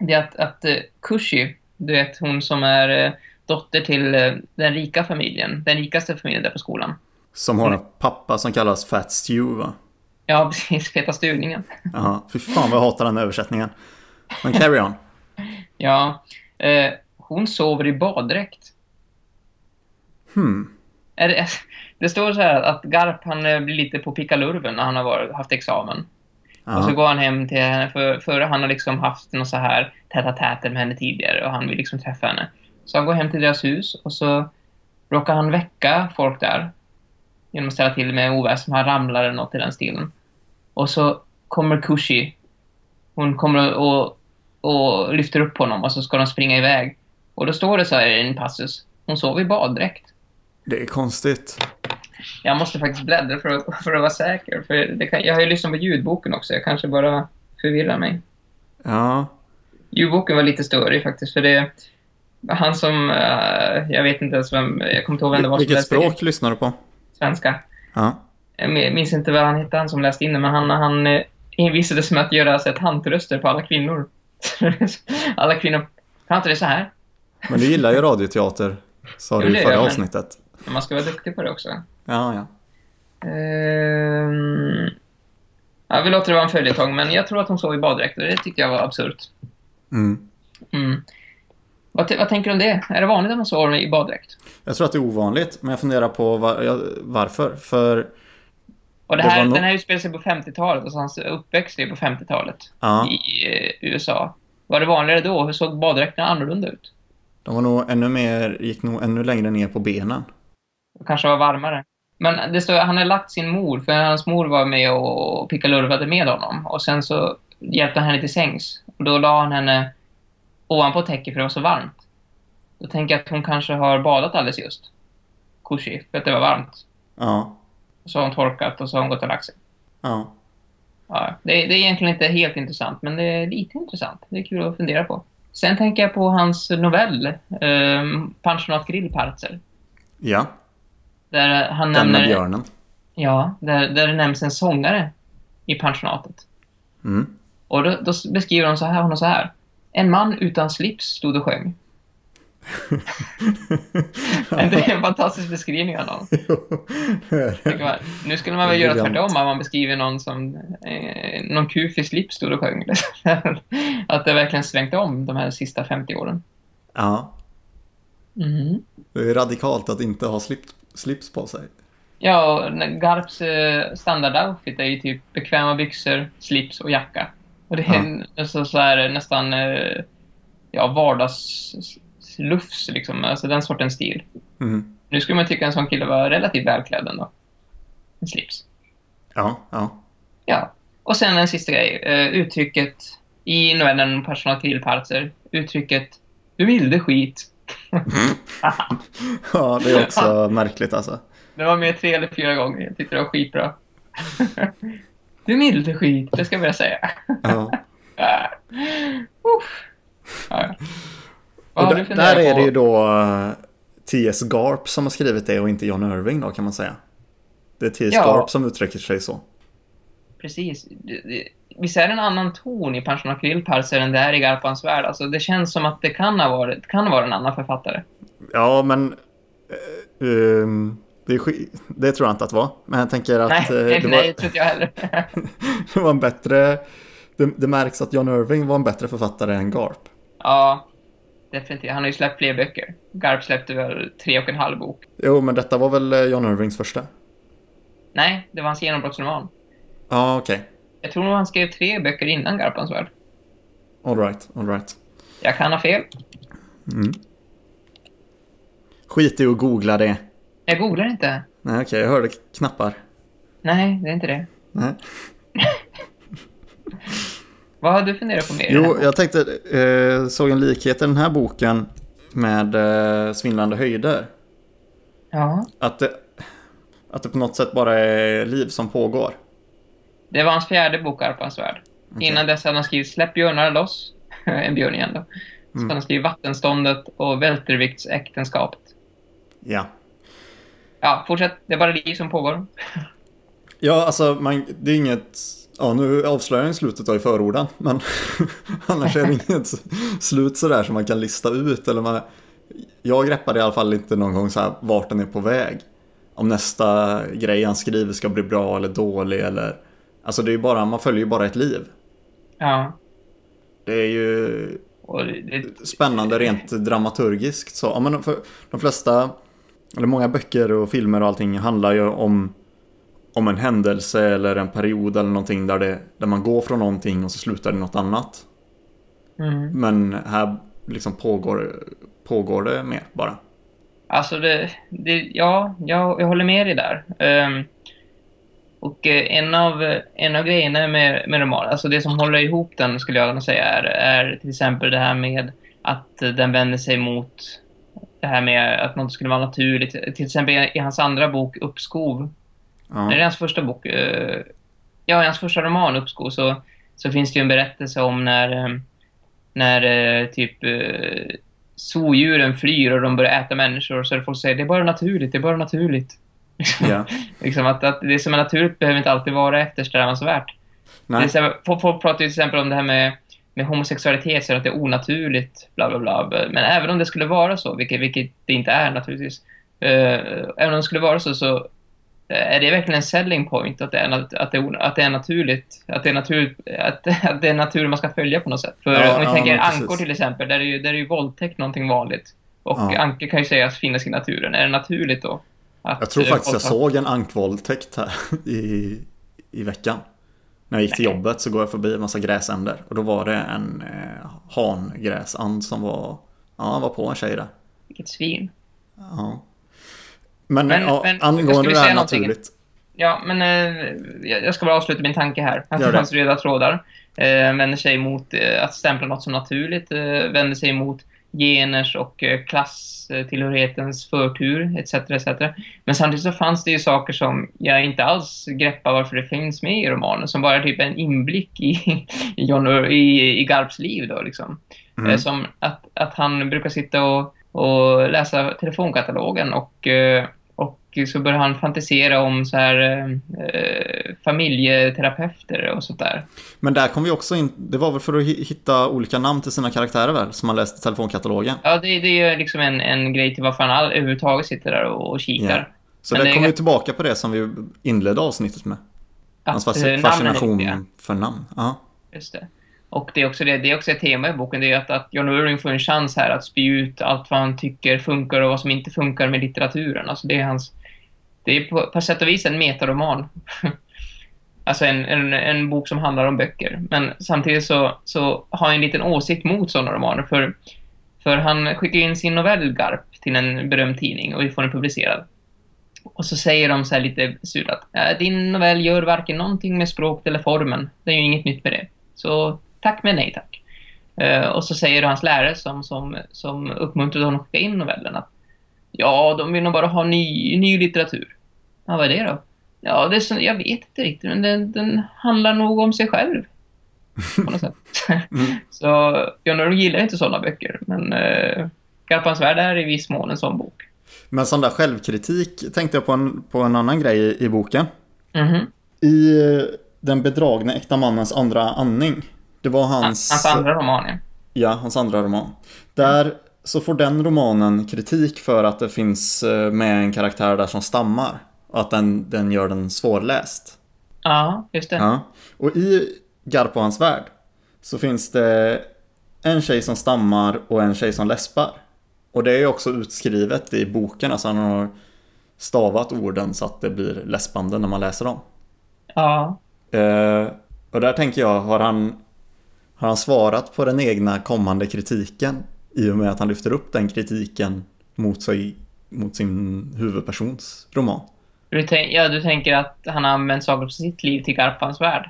Det är att, att eh, Kushi, du vet hon som är eh, dotter till eh, den rika familjen, den rikaste familjen där på skolan. Som har en pappa som kallas Fat Stew va? Ja, *laughs* precis, Feta stugningen. Jaha, fy fan vad jag hatar den översättningen. Men carry on. Ja, eh, hon sover i baddräkt. Hmm. Är det, *laughs* det står så här att Garp han blir lite på pickalurven när han har varit, haft examen. Och så Ja. går han hem till henne, för, för han har liksom haft någon så här täta täter med henne tidigare och han vill liksom träffa henne. Så han går hem till deras hus och så råkar han väcka folk där genom att ställa till med oväsen. Han ramlar eller något i den stilen. Och så kommer Kushi. Hon kommer och, och lyfter upp honom och så ska de springa iväg. Och då står det så här i en passus. Hon sov i baddräkt. Det är konstigt. Jag måste faktiskt bläddra för att, för att vara säker. För kan, jag har ju lyssnat på ljudboken också. Jag kanske bara förvirrar mig. Ja. Ljudboken var lite störig faktiskt. För det han som... eh, jag vet inte ens vem... Jag kommer inte ihåg vem det var Vilket läste språk lyssnar du på? svenska. Ja. Jag minns inte vad han hette, han som läste in det. Men han, han eh, envisades med att göra så här tantröster på alla kvinnor. *laughs* alla kvinnor... Det så här? Men du gillar ju radioteater. Sa du i förra avsnittet. Men man ska vara duktig på det också. Ja, ja. Ehm, ja, vi låter det vara en följetong, men jag tror att hon sov i baddräkt och det tyckte jag var absurt. Mm. Mm. Vad, vad tänker du om det? Är det vanligt att man sover i baddräkt? Jag tror att det är ovanligt, men jag funderar på var, ja, varför. För, Och det Det här, var nog- den här utspelar sig på 50-talet, alltså hans uppväxt är på 50-talet ja, i eh, USA. Var det vanligare då? Hur såg baddräkterna annorlunda ut? de var nog ännu mer, gick nog ännu längre ner på benen. Det kanske var varmare. Men det står, han har lagt sin mor, för hans mor var med och pickalurvade med honom. Och sen så hjälpte han henne till sängs. Och då la han henne ovanpå täcket för det var så varmt. Då tänker jag att hon kanske har badat alldeles just. Kushi, för att det var varmt. Ja, så har hon torkat och så har hon gått och lagt sig. ja. Ja, det, det är egentligen inte helt intressant, men det är lite intressant. Det är kul att fundera på. Sen tänker jag på hans novell, eh, Pensionat Grillparzer. Ja, Där han den med nämner... björnen. Ja, där, där det nämns en sångare i pensionatet. Mm. Och då, då beskriver hon så här, honom så här. En man utan slips stod och sjöng. *laughs* Det är en fantastisk beskrivning av någon. Man. *laughs* Nu skulle man väl göra tvärtom, om man beskriver någon som eh, någon kuf i slips stod och sjöng. *laughs* Att det verkligen svängt om de här sista 50 åren. Ja, Mhm. det är radikalt att inte ha slips, slips på sig. Ja, Garps eh, standardoutfit är ju typ bekväma byxor, slips och jacka. Och det är en- så, så här, nästan eh, ja, lufs, liksom. Alltså den sortens stil. Mhm. Nu skulle man tycka en sån kille var relativt välklädd ändå. En slips. Ja, ja. Ja. Och sen en sista grej. Eh, uttrycket i novellen Personal Killparzer. Uttrycket Du vilde skit. *laughs* Ja, det är också märkligt alltså. Det var med tre eller fyra gånger. Jag tyckte det var skitbra. du milde skit, det ska jag börja säga. Ja. *laughs* Ja, Och där, är det ju då eh, T.S. Garp som har skrivit det och inte John Irving då kan man säga. Det är T.S. Ja. Garp som uttrycker sig så. Precis. Det- det- Visst är det en annan ton i Pension och Killparzer än det är i Garpans värld? Alltså, det känns som att det kan ha varit, kan vara en annan författare. Ja, men... eh, ehm, det, det tror jag inte att det var. Men jag tänker att nej, eh, nej, det, nej, var, det tror inte jag heller. *laughs* det var en bättre... Det, det märks att John Irving var en bättre författare än Garp. ja, definitivt. Han har ju släppt fler böcker. Garp släppte väl tre och en halv bok. Jo, men detta var väl eh, John Irvings första? Nej, det var hans genombrottsroman. Ja, okej. Jag tror nog han skrev tre böcker innan Garpans värld. All right, all right. Jag kan ha fel. Mm. Skit i att googla det. Jag googlar inte. Nej, okej, jag hörde knappar. Nej, det är inte det. Nej. *laughs* Vad har du funderat på mer? Jo, jag tänkte, eh, såg en likhet i den här boken med eh, Svindlande höjder. Ja, Att det, att det på något sätt bara är liv som pågår. Det var hans fjärde bok, Garpans värld. Okej. Innan dess hade han skrivit Släpp björnar loss. *laughs* en björn igen då. Så Mm. han skrivit Vattenståndet och Välterviktsäktenskapet. Ja. Ja, fortsätt. Det är bara liv som pågår. Ja, alltså man, det är inget... Ja, nu avslöjar jag slutet då i förorden, men *laughs* annars är det *laughs* inget slut sådär som man kan lista ut. Eller man, jag greppade i alla fall inte någon gång så här vart den är på väg. Om nästa grej han skriver ska bli bra eller dålig eller... Alltså det är bara, man följer ju bara ett liv. Ja. Det är ju Och det, spännande rent dramaturgiskt så. Ja, men för de flesta, eller många böcker och filmer och allting handlar ju om, om en händelse eller en period eller någonting där, det, där man går från någonting och så slutar det något annat. mm. Men här liksom pågår, pågår det mer bara. Alltså, det, det, ja, jag, jag håller med dig där. Ehm, och eh, en av, en av grejerna med, med romanen, alltså det som håller ihop den skulle jag kunna säga är, är till exempel det här med att den vänder sig mot det här med att något skulle vara naturligt. Till exempel i, hans andra bok Uppskov, Ja, det är hans första bok. eh, Ja, i hans första roman, Uppskov, så, så finns det ju en berättelse om när, eh, när typ soodjuren flyr och de börjar äta människor. Så folk säger det är bara naturligt, det är bara naturligt. Ja. *laughs* liksom att, att det som är naturligt behöver inte alltid vara eftersträvansvärt. Folk, folk pratar ju till exempel om det här med, med homosexualitet, så att det är onaturligt, bla bla bla. Men även om det skulle vara så, vilket, vilket det inte är naturligtvis, eh, även om det skulle vara så, så eh, är det verkligen en selling point att det är, att det är, att det är naturligt, att det är, natur, att, *laughs* att det är natur man ska följa på något sätt. För Ja, om vi ja, tänker ankor till exempel, där är ju, där är ju våldtäkt någonting vanligt. Och Ja. ankor kan ju sägas finnas i naturen. Är det naturligt då? Jag tror eh, faktiskt jag såg en ankvåldtäkt här *laughs* i, i veckan. När jag gick till jobbet så går jag förbi en massa gräsänder. Och då var det en eh, hangräsand som var, ja, var på en tjej där. Vilket svin. Ja. Men, Men- ja, men- angående det här säga någonting? naturligt. Ja, men eh, jag ska bara avsluta min tanke här. Det. fanns röda trådar. Eh, vänder sig mot eh, att stämpla något som naturligt. Eh, vänder sig mot geners och eh, klasstillhörighetens förtur, etc, etc. Men samtidigt så fanns det ju saker som jag inte alls greppar varför det finns med i romanen. Som bara typ en inblick i, John, i, i Garps liv då liksom. Mm. Eh, Som att, att han brukar sitta och, och läsa telefonkatalogen och, eh, och så börjar han fantisera om så här eh, familjeterapeuter och sånt där. Men där kom vi också in, det var väl för att hi- hitta olika namn till sina karaktärer väl? Som man läste telefonkatalogen. Ja, det, det är liksom en, en grej till varför han all, överhuvudtaget sitter där och, och kikar. Så Men där kommer vi tillbaka på det som vi inledde avsnittet med. Hans är fascination viktiga. för namn. Ja. Just det. Och det är också, det, det är också ett tema i boken, det är att, att John Irving får en chans här att spy ut allt vad han tycker funkar och vad som inte funkar med litteraturen. Alltså det är hans... Det är på, på sätt och vis en metaroman. *laughs* alltså en, en, en bok som handlar om böcker. Men samtidigt så, så har jag en liten åsikt mot sådana romaner. För, För han skickar in sin novell Garp till en berömd tidning och vi får den publicerad. Och så säger de så här lite surt att äh, din novell gör varken någonting med språket eller formen. Det är ju inget nytt med det. Så tack men nej tack. Eh, och så säger hans lärare som, som, som uppmuntrade honom att skicka in novellen att ja, de vill nog bara ha ny, ny litteratur. Ja, vad är det då? Ja, det är så, jag vet inte riktigt, men den, den handlar nog om sig själv. På något sätt. *laughs* Mm. Så John Irving gillar inte sådana böcker, men uh, Garpans värld är i viss mån en sån bok. Men sån där självkritik tänkte jag på en, på en annan grej i, i boken. Mhm. I eh, Den bedragna äkta mannens andra andning. Det var hans... Hans andra roman, ja. Ja, hans andra roman. Där så får den romanen kritik för att det finns eh, med en karaktär där som stammar. Och att den, den gör den svårläst. Ja, just det. Ja. Och i Garp och hans värld så finns det en tjej som stammar och en tjej som läspar. Och det är ju också utskrivet i boken, alltså han har stavat orden så att det blir läspande när man läser dem. Ja. Eh, och där tänker jag, har han, har han svarat på den egna kommande kritiken i och med att han lyfter upp den kritiken mot, sig, mot sin huvudpersons roman? Du, ja, du tänker att han har använt saker från sitt liv till Garpans värld?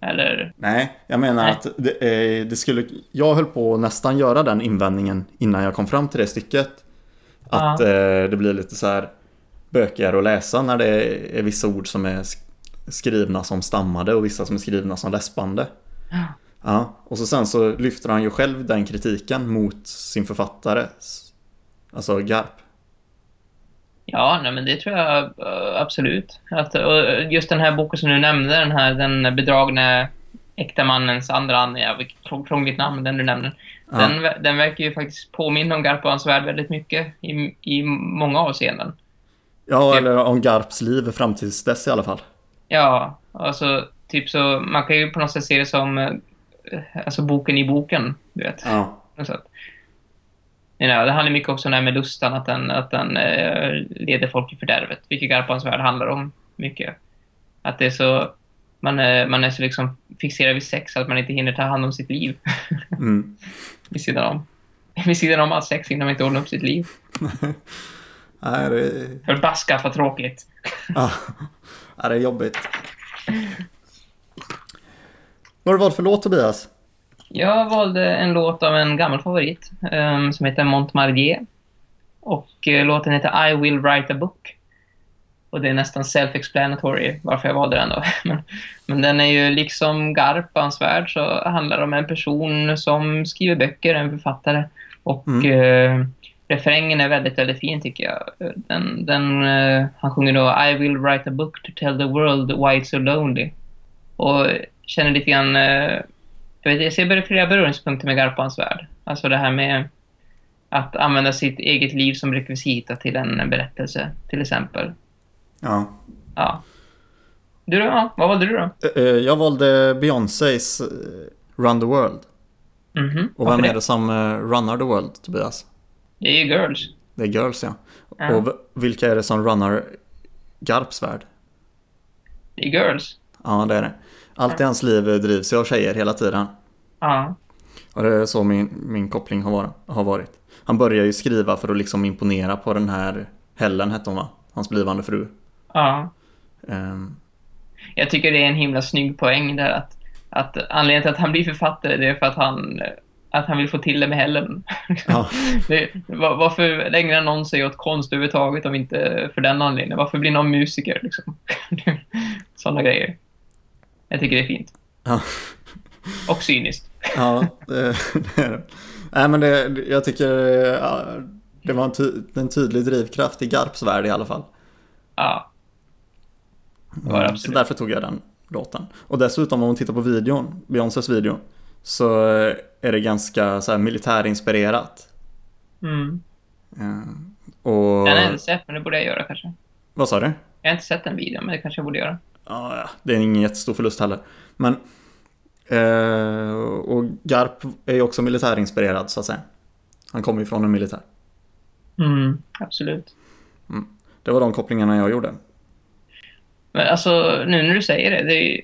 Eller? Nej, jag menar Nej. att det, eh, det skulle... Jag höll på att nästan göra den invändningen innan jag kom fram till det stycket. Att Ja. eh, det blir lite så här bökigare att läsa när det är vissa ord som är sk- skrivna som stammade och vissa som är skrivna som läspande. Ja. Ja, och så sen så lyfter han ju själv den kritiken mot sin författare. Alltså Garp. Ja, nej, men det tror jag eh, absolut. Att, och just den här boken som du nämnde, den här den bedragne äkta mannens andra andning, ja, krångligt namn den du nämner. Ja. Den, den verkar ju faktiskt påminna om Garp och hans värld väldigt mycket i, i många avseenden. Ja, eller om Garps liv fram tills dess i alla fall. Ja, alltså typ så, man kan ju på något sätt se det som eh, alltså boken i boken, du vet. Ja. sätt. Men ja, det handlar mycket också om det här med lustan, att den, att den eh, leder folk i fördärvet, vilket Garpans värld handlar om mycket. Att det är så, man är, man är så liksom fixerad vid sex att man inte hinner ta hand om sitt liv *laughs* Mm. vid sidan om. Vid sidan om all sex hinner man inte ordna upp sitt liv. *laughs* Nej, det, Förbaskat vad tråkigt. Ja, det är jobbigt. Vad har du valt för låt Tobias? Jag valde en låt av en gammal favorit ehm, som heter Montmardier. Och eh, låten heter I will write a book. Och det är nästan self-explanatory varför jag valde den då. *laughs* men, men den är ju liksom Garpans värld så handlar det om en person som skriver böcker, en författare. Och Mm. eh, refrängen är väldigt, väldigt fin tycker jag. Den, den, eh, han sjunger då I will write a book to tell the world why it's so lonely. Och känner lite grann eh, jag, vet, jag ser bara flera beröringspunkter med Garpans värld. Alltså det här med att använda sitt eget liv som rekvisita till en berättelse, till exempel. Ja. Ja. Du då? Ja, vad valde du då? Eh, eh, Jag valde Beyoncés Run the World. Mhm. Och Varför vem är det? det som runnar the world, Tobias? Det är ju Girls. Det är Girls, ja. Ja. Och vilka är det som runnar Garps värld? Det är Girls. Ja, det är det. Allt i hans liv drivs ju av tjejer hela tiden. Ja. Och det är så min, min koppling har varit, har varit. Han börjar ju skriva för att liksom imponera på den här Helen hette hon va? Hans blivande fru. Ja. Ehm, Jag tycker det är en himla snygg poäng där att, att anledningen till att han blir författare det är för att han, att han vill få till det med Helen. Ja. *laughs* det, var, varför ägnar någon sig åt konst överhuvudtaget om inte för den anledningen? Varför blir någon musiker liksom? *laughs* Sådana grejer. Jag tycker det är fint. ja. Och cyniskt. Ja, det, det är det. Nej men det, jag tycker ja, det var en, ty, en tydlig drivkraft i Garps värld i alla fall. Ja. Det var det Så absolut. därför tog jag den låten. Och dessutom om man tittar på videon, Beyoncés video, så är det ganska så här militärinspirerat. Mm. Ehm, Och... Den har jag inte sett, men det borde jag göra kanske. Vad sa du? Jag har inte sett den videon, men det kanske jag borde göra. Ja, ja, det är ingen jättestor förlust heller. Men... Eh, och Garp är ju också militärinspirerad så att säga. Han kommer ju från en militär. Mm, absolut. Det var de kopplingarna jag gjorde. Men alltså, nu när du säger det, det är ju...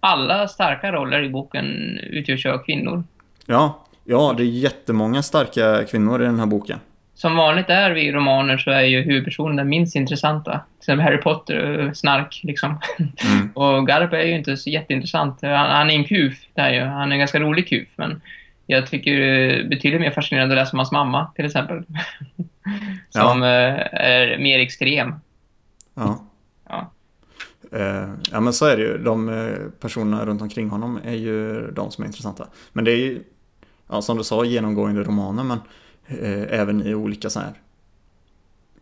Alla starka roller i boken utgörs av kvinnor. Ja, Ja, det är jättemånga starka kvinnor i den här boken. Som vanligt är vi i romaner så är ju huvudpersonen den minst intressanta. Till exempel Harry Potter, snark liksom. Mm. *laughs* Och Garp är ju inte så jätteintressant. Han, han är en kuf, det är ju. Han är en ganska rolig kuf, men jag tycker det är betydligt mer fascinerande att läsa om hans mamma, till exempel. *laughs* Som eh, är mer extrem. Ja. Ja. Eh, ja men så är det ju. De eh, personerna runt omkring honom är ju de som är intressanta. Men det är ju, ja, som du sa, genomgående romaner men eh, även i olika så här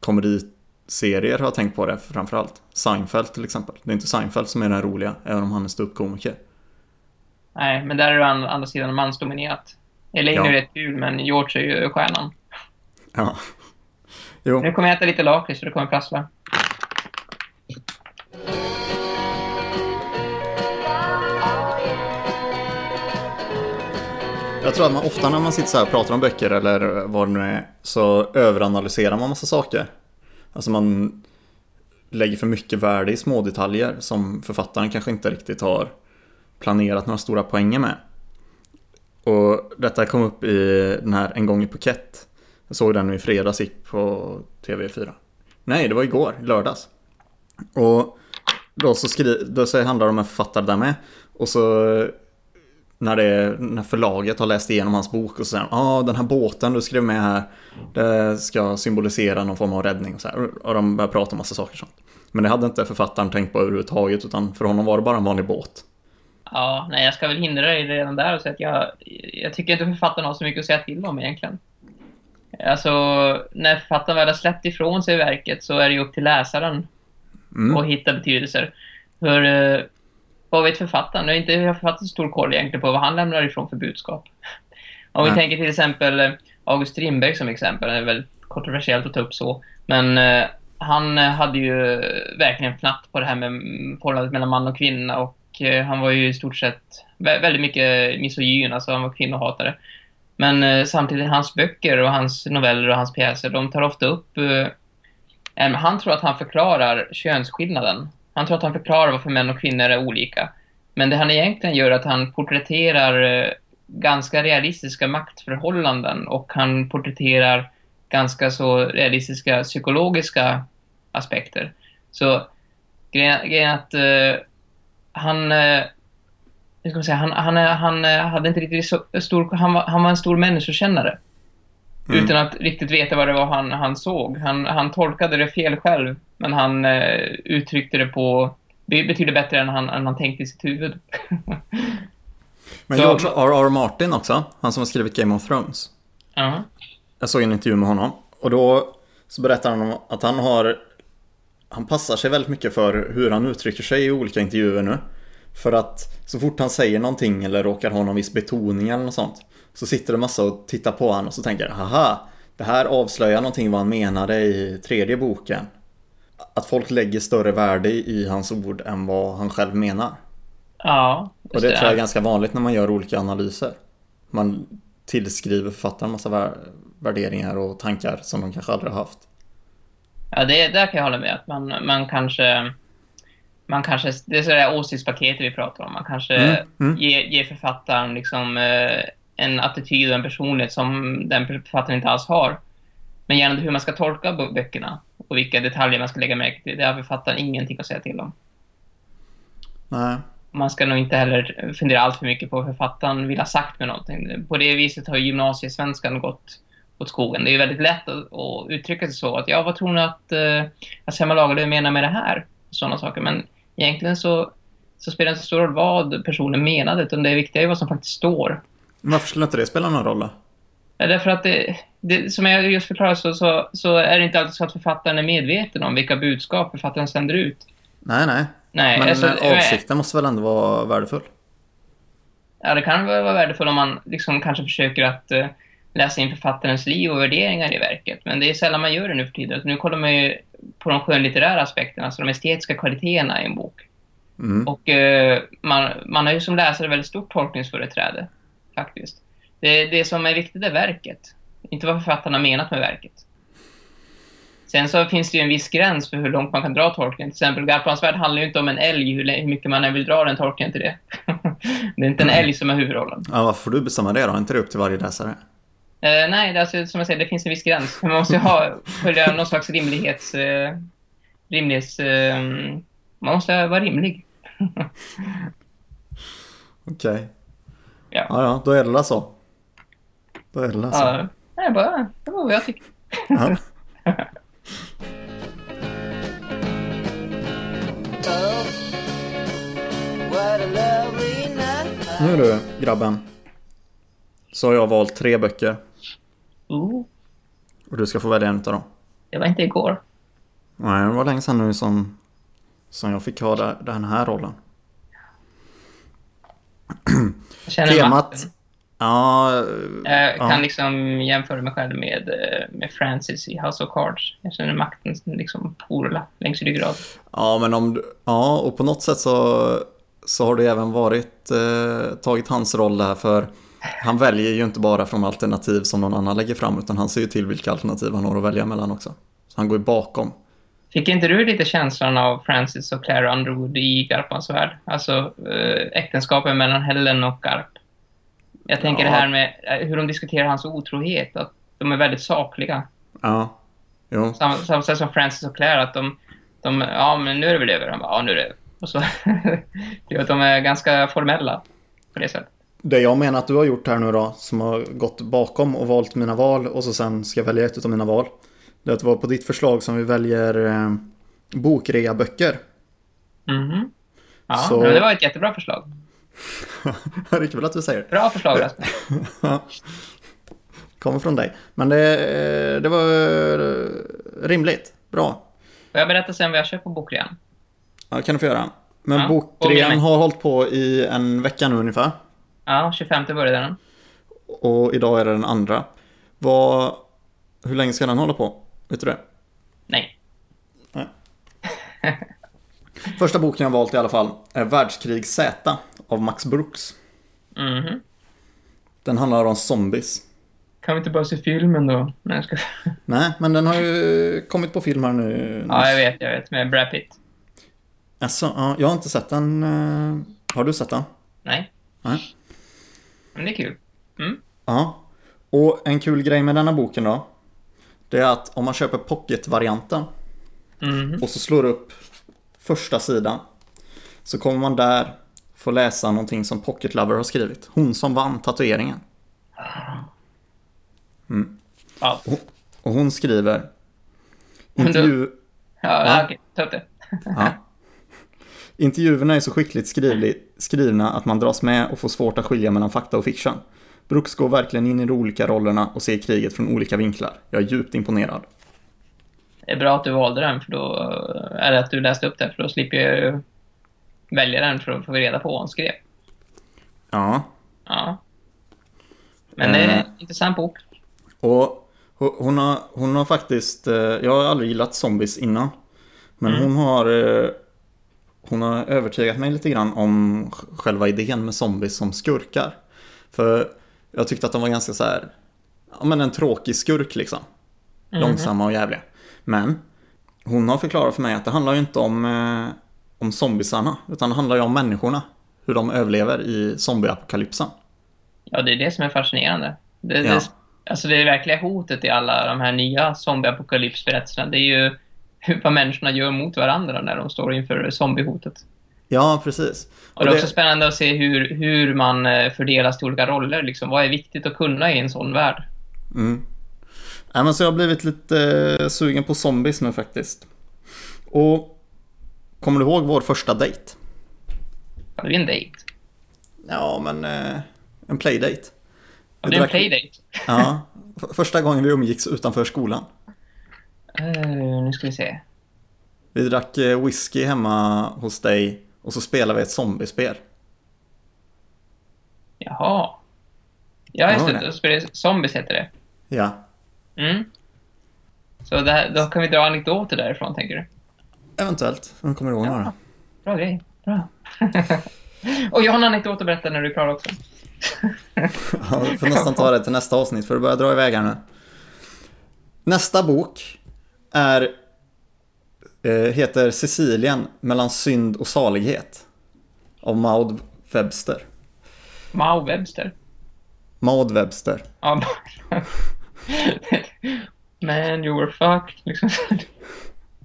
komediserier har jag tänkt på det framförallt. Seinfeld till exempel. Det är inte Seinfeld som är den roliga, även om han är ståuppkomiker. Nej, men där är det å andra sidan mansdominerat. Elaine Ja. är rätt kul, men George är ju stjärnan. Ja. Jo, Nu kommer jag äta lite lakrits så det kommer prassla. Jag tror att man ofta när man sitter så här och pratar om böcker eller vad det nu är så överanalyserar man massa saker. Alltså man lägger för mycket värde i små detaljer som författaren kanske inte riktigt har planerat några stora poänger med. Och detta kom upp i den här En gång i Phuket. Jag såg den i fredags, gick på TV4. Nej, det var igår, lördags. Och då så skri- då så handlar det om en författare där med. Och så när, det, när förlaget har läst igenom hans bok och säger ja ah, den här båten du skrev med här, det ska symbolisera någon form av räddning och så här. Och de börjar prata om massa saker sånt. Men det hade inte författaren tänkt på överhuvudtaget utan för honom var det bara en vanlig båt. Ja, nej, jag ska väl hindra dig redan där och säga att jag, jag tycker inte författaren har så mycket att säga till om egentligen. Alltså, när författaren väl har släppt ifrån sig verket så är det ju upp till läsaren Mm. att hitta betydelser. För eh, vad vet författaren? Jag inte jag har författaren så stor koll egentligen på vad han lämnar ifrån för budskap. Om vi tänker till exempel eh, August Strindberg som exempel, det är väldigt kontroversiellt att ta upp så. Men eh, han eh, hade ju verkligen fnatt på det här med mm, förhållandet mellan man och kvinna och eh, han var ju i stort sett vä- väldigt mycket misogyn, alltså han var kvinnohatare. Men eh, samtidigt, hans böcker och hans noveller och hans pjäser, de tar ofta upp... Eh, han tror att han förklarar könsskillnaden. Han tror att han förklarar varför män och kvinnor är olika. Men det han egentligen gör är att han porträtterar eh, ganska realistiska maktförhållanden och han porträtterar ganska så realistiska psykologiska aspekter. Så grejen är att uh, han, uh, hur ska man säga, han, han, han hade inte riktigt så stor, han var, han var en stor människokännare. Mm. Utan att riktigt veta vad det var han, han såg. Han, han tolkade det fel själv, men han eh, uttryckte det på be- betydligt bättre än han, än han tänkte i sitt huvud. *laughs* Men George R.R. Martin också, han som har skrivit Game of Thrones. Ja. Jag såg en intervju med honom och då så berättar han om att han har Han passar sig väldigt mycket för hur han uttrycker sig i olika intervjuer nu. För att så fort han säger någonting eller råkar ha någon viss betoning eller något sånt Så sitter det massa och tittar på honom och så tänker haha Det här avslöjar någonting vad han menade i tredje boken. Att folk lägger större värde i hans ord än vad han själv menar. Ja, Och just det tror jag är ganska vanligt när man gör olika analyser. Man tillskriver författaren massa vär- värderingar och tankar som de kanske aldrig har haft. Ja, det, där kan jag hålla med. Att man, man kanske... Man kanske, det är sådär åsiktspaketet vi pratar om. Man kanske Mm, mm. ger, ger författaren liksom, eh, en attityd och en personlighet som den författaren inte alls har. Men gällande hur man ska tolka bö- böckerna och vilka detaljer man ska lägga märke till, det har författaren ingenting att säga till om. Nej. Man ska nog inte heller fundera allt för mycket på vad författaren vill ha sagt med någonting. På det viset har gymnasiesvenskan gått åt skogen. Det är väldigt lätt att, att uttrycka sig så att ja, vad tror ni att, eh, Selma Lagerlöf menar med det här? Sådana saker. Men egentligen så, så spelar det inte så stor roll vad personen menade, utan det viktiga är vad som faktiskt står. Varför skulle inte det spela någon roll då? Ja, Därför att det, det, som jag just förklarade så, så, så är det inte alltid så att författaren är medveten om vilka budskap författaren sänder ut. Nej, nej. Nej, Men alltså, avsikten måste väl ändå vara värdefull? Ja, det kan vara värdefullt om man liksom kanske försöker att eh, läsa in författarens liv och värderingar i verket. Men det är sällan man gör det nu för tiden. Nu kollar man ju på de skönlitterära aspekterna, alltså de estetiska kvaliteterna i en bok. Mm. Och eh, man, man har ju som läsare väldigt stort tolkningsföreträde, faktiskt. Det, det som är viktigt är verket, inte vad författarna menat med verket. Sen så finns det ju en viss gräns för hur långt man kan dra tolkningen. Till exempel Garpans värld handlar ju inte om en älg, hur, mycket man än vill dra den tolkningen till det. *laughs* det är inte en älg som är huvudrollen. Ja, varför får du bestämma det då? Är inte det upp till varje läsare? Eh, nej, det alltså, som jag säger, det finns en viss gräns. Man måste ju ha, följa någon slags rimlighets... Uh, rimlighets... eh, man måste vara rimlig. *laughs* Okej. Ja. Ja, ja, då är det så. Då är det så. Ja, nej, bara, det var vad jag tycker. Ja. *laughs* Nu du, grabben. Så har jag valt tre böcker Ooh, och du ska få välja en utav dem. det var inte igår. Nej, det var länge sedan nu som, som jag fick ha den här rollen. Temat... Ja, Jag ja. kan liksom jämföra mig själv med, eh, med Francis i House of Cards. Jag känner makten liksom porla längs ryggraden. ja, men om du, Ja, och på något sätt så, så har det även varit eh, tagit hans roll där för han väljer ju inte bara från alternativ som någon annan lägger fram utan han ser ju till vilka alternativ han har att välja mellan också. Så han går ju bakom. Fick inte du lite känslan av Francis och Claire Underwood i Garpans värld? Alltså eh, äktenskapet mellan Helen och Garp. Jag tänker Ja. det här med eh, hur de diskuterar hans otrohet, att de är väldigt sakliga. Ja, jo. Samma, samma sätt som Francis och Claire, att de, de ja men nu är det väl över. Han bara, ja nu är det över. Och så, *laughs* att de är ganska formella på det sättet. Det jag menar att du har gjort här nu då, som har gått bakom och valt mina val och så sen ska välja ett av mina val. Det är att det var på ditt förslag som vi väljer eh, bokreaböcker. Mhm. Ja, Så- det var ett jättebra förslag. *laughs* det är kul att du säger. Bra förslag Rasmus. *laughs* Kommer från dig. Men det, eh, det var eh, rimligt. Bra. Får jag berätta sen vad jag köper på bokrean? Ja, kan du få göra. Men Ja, bokrean har hållit på i en vecka nu ungefär. Ja, 25 började den. Och idag är det den andra. Vad, hur länge ska den hålla på? Vet du det? Nej. *laughs* Första boken jag valt i alla fall är Världskrig Z av Max Brooks. Mhm. Den handlar om zombies. Kan vi inte bara se filmen då? Nej, ska... *laughs* Nej, men den har ju kommit på film här nu. Ja, jag vet, jag vet. Med Brad Pitt. Alltså, ja, jag har inte sett den. eh, Har du sett den? Nej. Nej. Men det är kul. Mm. Ja. Och en kul grej med denna boken då. Det är att om man köper pocket-varianten Mhm. och så slår upp första sidan. Så kommer man där få läsa någonting som Pocket Lover har skrivit. Hon som vann tatueringen. Ja, Och hon skriver intervju... ja, Ja. okej. Ta upp det. Ja. Intervjuerna är så skickligt skrivli- skrivna att man dras med och får svårt att skilja mellan fakta och fiction. Brooks går verkligen in i de olika rollerna och ser kriget från olika vinklar. Jag är djupt imponerad. Det är bra att du valde den, för då... Eller att du läste upp den, för då slipper jag ju välja den för att få reda på vad hon skrev. Ja, Ja. Men det är Eh. en intressant bok. och ho- hon har, hon har faktiskt, eh, jag har aldrig gillat zombies innan. Men hon har eh, hon har övertygat mig lite grann om sj- själva idén med zombies som skurkar. För jag tyckte att de var ganska så här, ja men en tråkig skurk liksom. Långsamma och jävliga. Men hon har förklarat för mig att det handlar ju inte om, eh, om zombiesarna, utan det handlar ju om människorna. Hur de överlever i zombieapokalypsen. Ja, det är det som är fascinerande. Det, Ja. det, alltså det verkliga hotet i alla de här nya zombieapokalypsberättelserna, det är ju vad människorna gör mot varandra när de står inför zombiehotet. Ja, precis. Och det är också spännande att se hur, hur man eh, fördelas till olika roller. Liksom. Vad är viktigt att kunna i en sån värld? Mm. Ja, men så jag har blivit lite eh, sugen på zombies nu faktiskt. Och kommer du ihåg vår första dejt? Hade vi en dejt? Ja, men eh, en playdate. Hade vi en drack- playdate? Ja, första gången vi umgicks utanför skolan. Eh, nu ska vi se. Vi drack eh, whisky hemma hos dig och så spelade vi ett zombiespel. Jaha. Ja, just Ja, det. Då spelar det- Zombies heter det. Ja, Mm. Så här, då kan vi dra anekdoter därifrån, tänker du? eventuellt. Om du kommer ihåg några. Bra grej. Bra. *laughs* Och jag har en anekdot att berätta när du är klar också. *laughs* Ja, vi får nästan ta det till nästa avsnitt för det börjar dra iväg här nu. Nästa bok är, eh, heter Sicilien mellan synd och salighet. Av Maud Webster. Mao Webster. Maud Webster. Ja. Man, you were fucked. Liksom.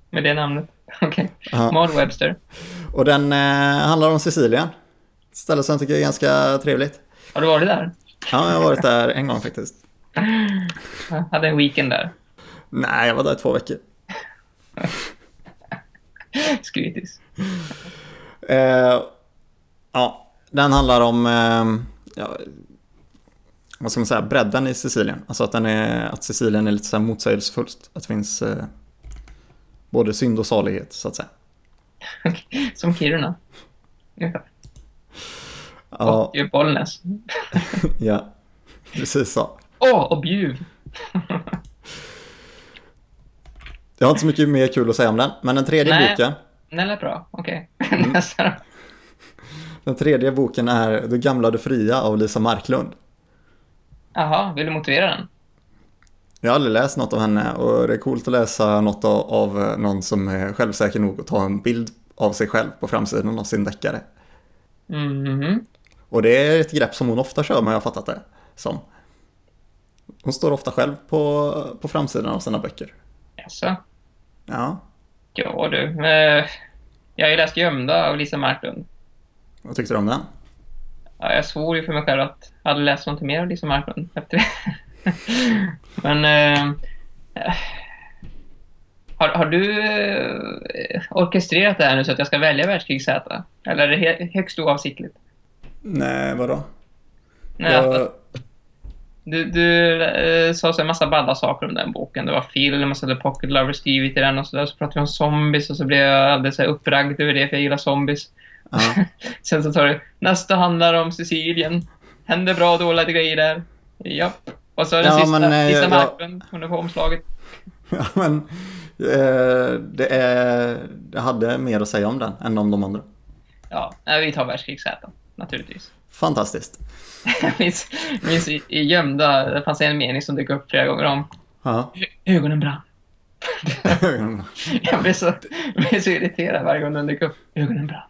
Med det namnet. Okej. Ja. Maud Webster. Och den eh, handlar om Sicilien. Ett ställe som jag tycker är ganska trevligt. Har du varit där? Ja, jag har varit där en gång faktiskt. Jag hade en weekend där. Nej, jag var där i två veckor. *laughs* Skrytis. Eh, ja, den handlar om, eh, ja, vad ska man säga, bredden i Sicilien. Alltså att, den är, att Sicilien är lite så här motsägelsefullt. Att det finns eh, både synd och salighet, så att säga. *laughs* Som Kiruna. Ja. Ja, Och Bollnäs. *laughs* ja precis så. Åh, och Bjuv. Jag har inte så mycket mer kul att säga om den, men den tredje Nej. boken, Den lät bra. Okej. Mm. *laughs* Nästa då. den tredje boken är Du gamla du fria av Lisa Marklund. Jaha, vill du motivera den? Jag har aldrig läst något av henne och det är coolt att läsa något av, av någon som är självsäker nog att ta en bild av sig själv på framsidan av sin deckare. Mhm. Och det är ett grepp som hon ofta kör, men jag har fattat det som. Hon står ofta själv på, på framsidan av sina böcker. Jaså? Ja, Ja du. Eh, jag har ju läst Gömda av Lisa Marklund. vad tyckte du om den? Ja, jag svor ju för mig själv att jag hade läst något mer av Lisa Marklund efter det. *laughs* Men... Eh, eh, har, har du eh, orkestrerat det här nu så att jag ska välja världskrig Z? Eller är det högst oavsiktligt? Nej, vadå? Nej, jag, Du, du eh, sa så en massa badda saker om den boken. Det var film och så hade Pocket Lover skrivit i den och så där. Så pratade vi om zombies och så blev jag alldeles så uppragd över det för jag gillar zombies. ja, *laughs* Sen så tar du nästa handlar om Sicilien. Händer bra och dåliga grejer där. Japp. Och så den Ja, sista, men, eh, sista jag- Marklund. Hon är på omslaget. *laughs* ja, men eh, det, är, jag hade mer att säga om den än om de andra. Ja, vi tar världskrig Z naturligtvis. Fantastiskt. *laughs* Jag minns, minns i, i Gömda, det fanns en mening som dök upp flera gånger om Ja. *laughs* ögonen brann. Jag blev så, blev så irriterad varje gång den dök upp. Ögonen brann.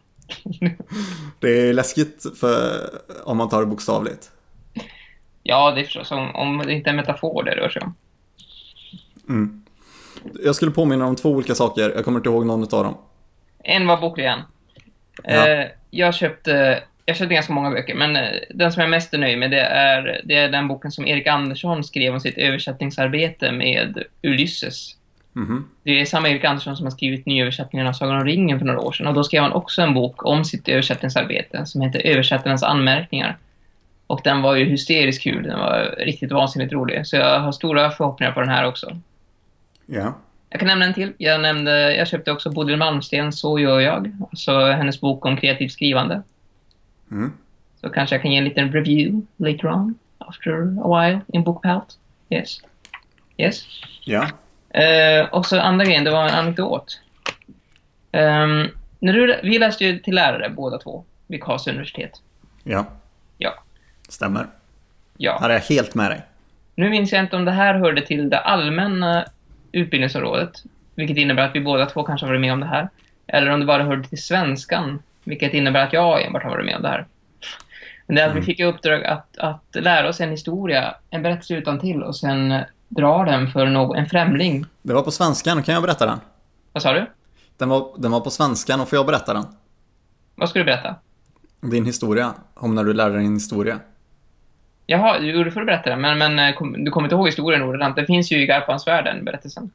Det är läskigt för, om man tar det bokstavligt. Ja, det är förstås om, om det inte är en metafor det rör sig om. Mm. Jag skulle påminna om två olika saker. Jag kommer inte ihåg någon av dem. En var bokligen. Ja. Eh, jag köpte jag köpte ganska många böcker, men eh, den som jag är mest nöjd med det är, det är den boken som Erik Andersson skrev om sitt översättningsarbete med Ulysses. Mhm. Det är samma Erik Andersson som har skrivit nyöversättningen av Sagan om ringen för några år sedan. Och då skrev han också en bok om sitt översättningsarbete som heter Översättarens anmärkningar. Och den var ju hysteriskt kul. Den var riktigt vansinnigt rolig. Så jag har stora förhoppningar på den här också. Ja. Jag kan nämna en till. Jag, nämnde, jag köpte också Bodil Malmsten Så gör jag. Alltså hennes bok om kreativt skrivande. Mm. Så kanske jag kan ge en liten review later on. After a while in Bookpalt. Yes. Yes. Ja. Eh, och så andra grejen, det var en anekdot. Ehm, när du, vi läste ju till lärare båda två vid Karlstads universitet. Ja. Ja. Stämmer. Ja. Här är jag helt med dig. Nu minns jag inte om det här hörde till det allmänna utbildningsområdet, vilket innebär att vi båda två kanske har varit med om det här. Eller om det bara hörde till svenskan, vilket innebär att jag enbart har varit med om det här. Men det är att vi fick i uppdrag att, att lära oss en historia, en berättelse utan till och sen dra den för någon, en främling. Det var på svenskan, kan jag berätta den? Vad sa du? Den var, den var på svenskan och får jag berätta den? Vad ska du berätta? Din historia, om när du lärde dig din historia. Jaha, jo, du får berätta den, men, men eh, kom, du kommer inte ihåg historien ordagrant. Den finns ju i Garpansvärlden, berättelsen.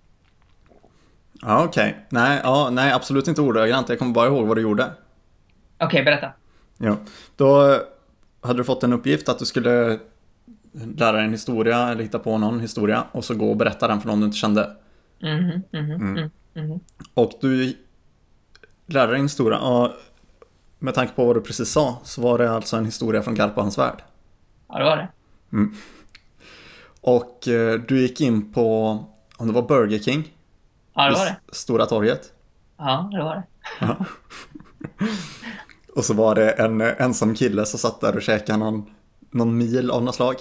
Ja, okej. Nej, ja, nej, absolut inte ordagrant. Jag kommer bara ihåg vad du gjorde. Okej, berätta. Ja. Då hade du fått en uppgift att du skulle lära dig en historia eller hitta på någon historia och så gå och berätta den för någon du inte kände. Mhm, mhm, mhm, mhm. Och du lärde dig en historia och med tanke på vad du precis sa så var det alltså en historia från Garpans värld. Ja, det var det. Och eh, du gick in på, om det var Burger King, Ja, det var det. Stora torget. Ja, det var det. *laughs* Och så var det en eh, ensam kille som satt där och käkade någon, någon mil av något slag.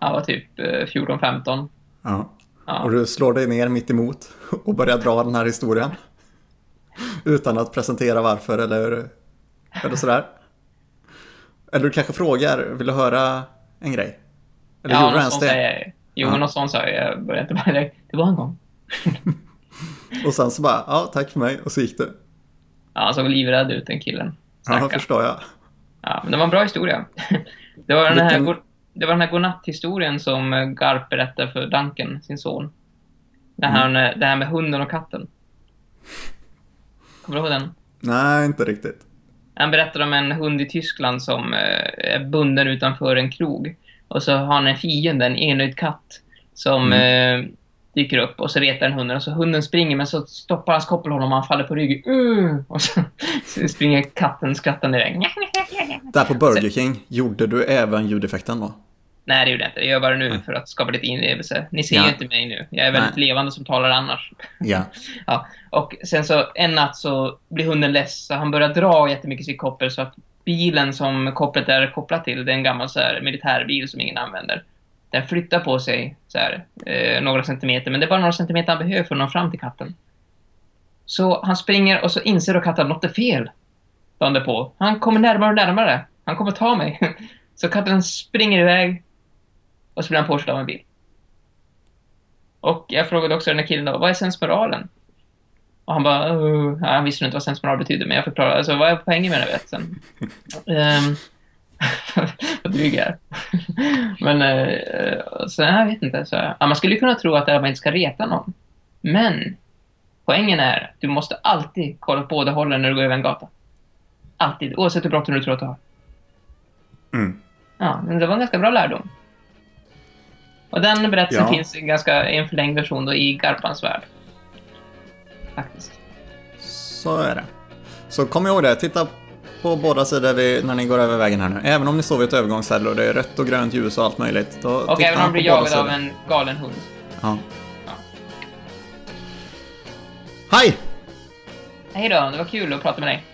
Ja, var typ eh, 14-15. Ja. Ja. Och du slår dig ner mitt emot och börjar dra den här historien. Utan att presentera varför eller, eller sådär. Eller du kanske frågar, vill du höra en grej? Eller ja, gjorde du något ens sånt det? säger jag. Jo, Ja. något sånt sa jag. Jag började inte bara... Det var en gång. *laughs* Och sen så bara, ja tack för mig och så gick du. Ja, han såg livrädd ut, den killen. Ja, Stackarn. förstår jag. Ja, men det var en bra historia. *laughs* Det var den här, Vilken- det var den här godnatthistorien som eh, Garp berättade för Duncan, sin son. Det här, Mm. det här med hunden och katten. Kommer du ihåg den? Nej, inte riktigt. Han berättar om en hund i Tyskland som eh, är bunden utanför en krog. Och så har han en fiende, en enögd katt, som Mm. Dyker upp och så retar den hunden. Och så hunden springer men så stoppar hans koppel honom och han faller på ryggen. Uh! Och så, så *laughs* springer katten skrattande iväg. Där på Burger King, gjorde du även ljudeffekten då? Nej, det gjorde jag inte. Jag gör bara nu för att skapa lite inlevelse. Ni ser Ja. ju inte mig nu. Jag är väldigt Nej. levande som talar annars. Ja. *laughs* Ja. Och sen så en natt så blir hunden less så han börjar dra jättemycket sitt koppel så att bilen som kopplet är kopplat till, det är en gammal så här, militärbil som ingen använder. Den flyttar på sig så här, eh, några centimeter, men det är bara några centimeter han behöver för att nå fram till katten. Så han springer och så inser då katten att något är fel. Dagen därpå. Han kommer närmare och närmare. Han kommer ta mig. *laughs* Så katten springer iväg och så blir han påkörd av en bil. Och jag frågade också den här killen då, vad är sensmoralen? Och han bara, uh, han visste inte vad sensmoral betyder, men jag förklarade, alltså vad är poängen med det vet sen? um, *laughs* *laughs* vad dryg jag är. men, uh, så jag vet inte, så, ja, man skulle ju kunna tro att att man inte ska reta någon. Men, poängen är, du måste alltid kolla på båda hållen när du går över en gata. Alltid, oavsett hur bråttom du tror att du har. Mm. Ja, men det var en ganska bra lärdom. Och den berättelsen Ja. finns i en ganska i en förlängd version då i Garpans värld. Faktiskt. Så är det. Så kom ihåg det, titta på båda sidor vid, när ni går över vägen här nu. Även om ni står vid ett övergångsställe och det är rött och grönt ljus och allt möjligt. Då Och även om du blir jagad av en galen hund. Ja. Ja. Hej! Hej då, det var kul att prata med dig.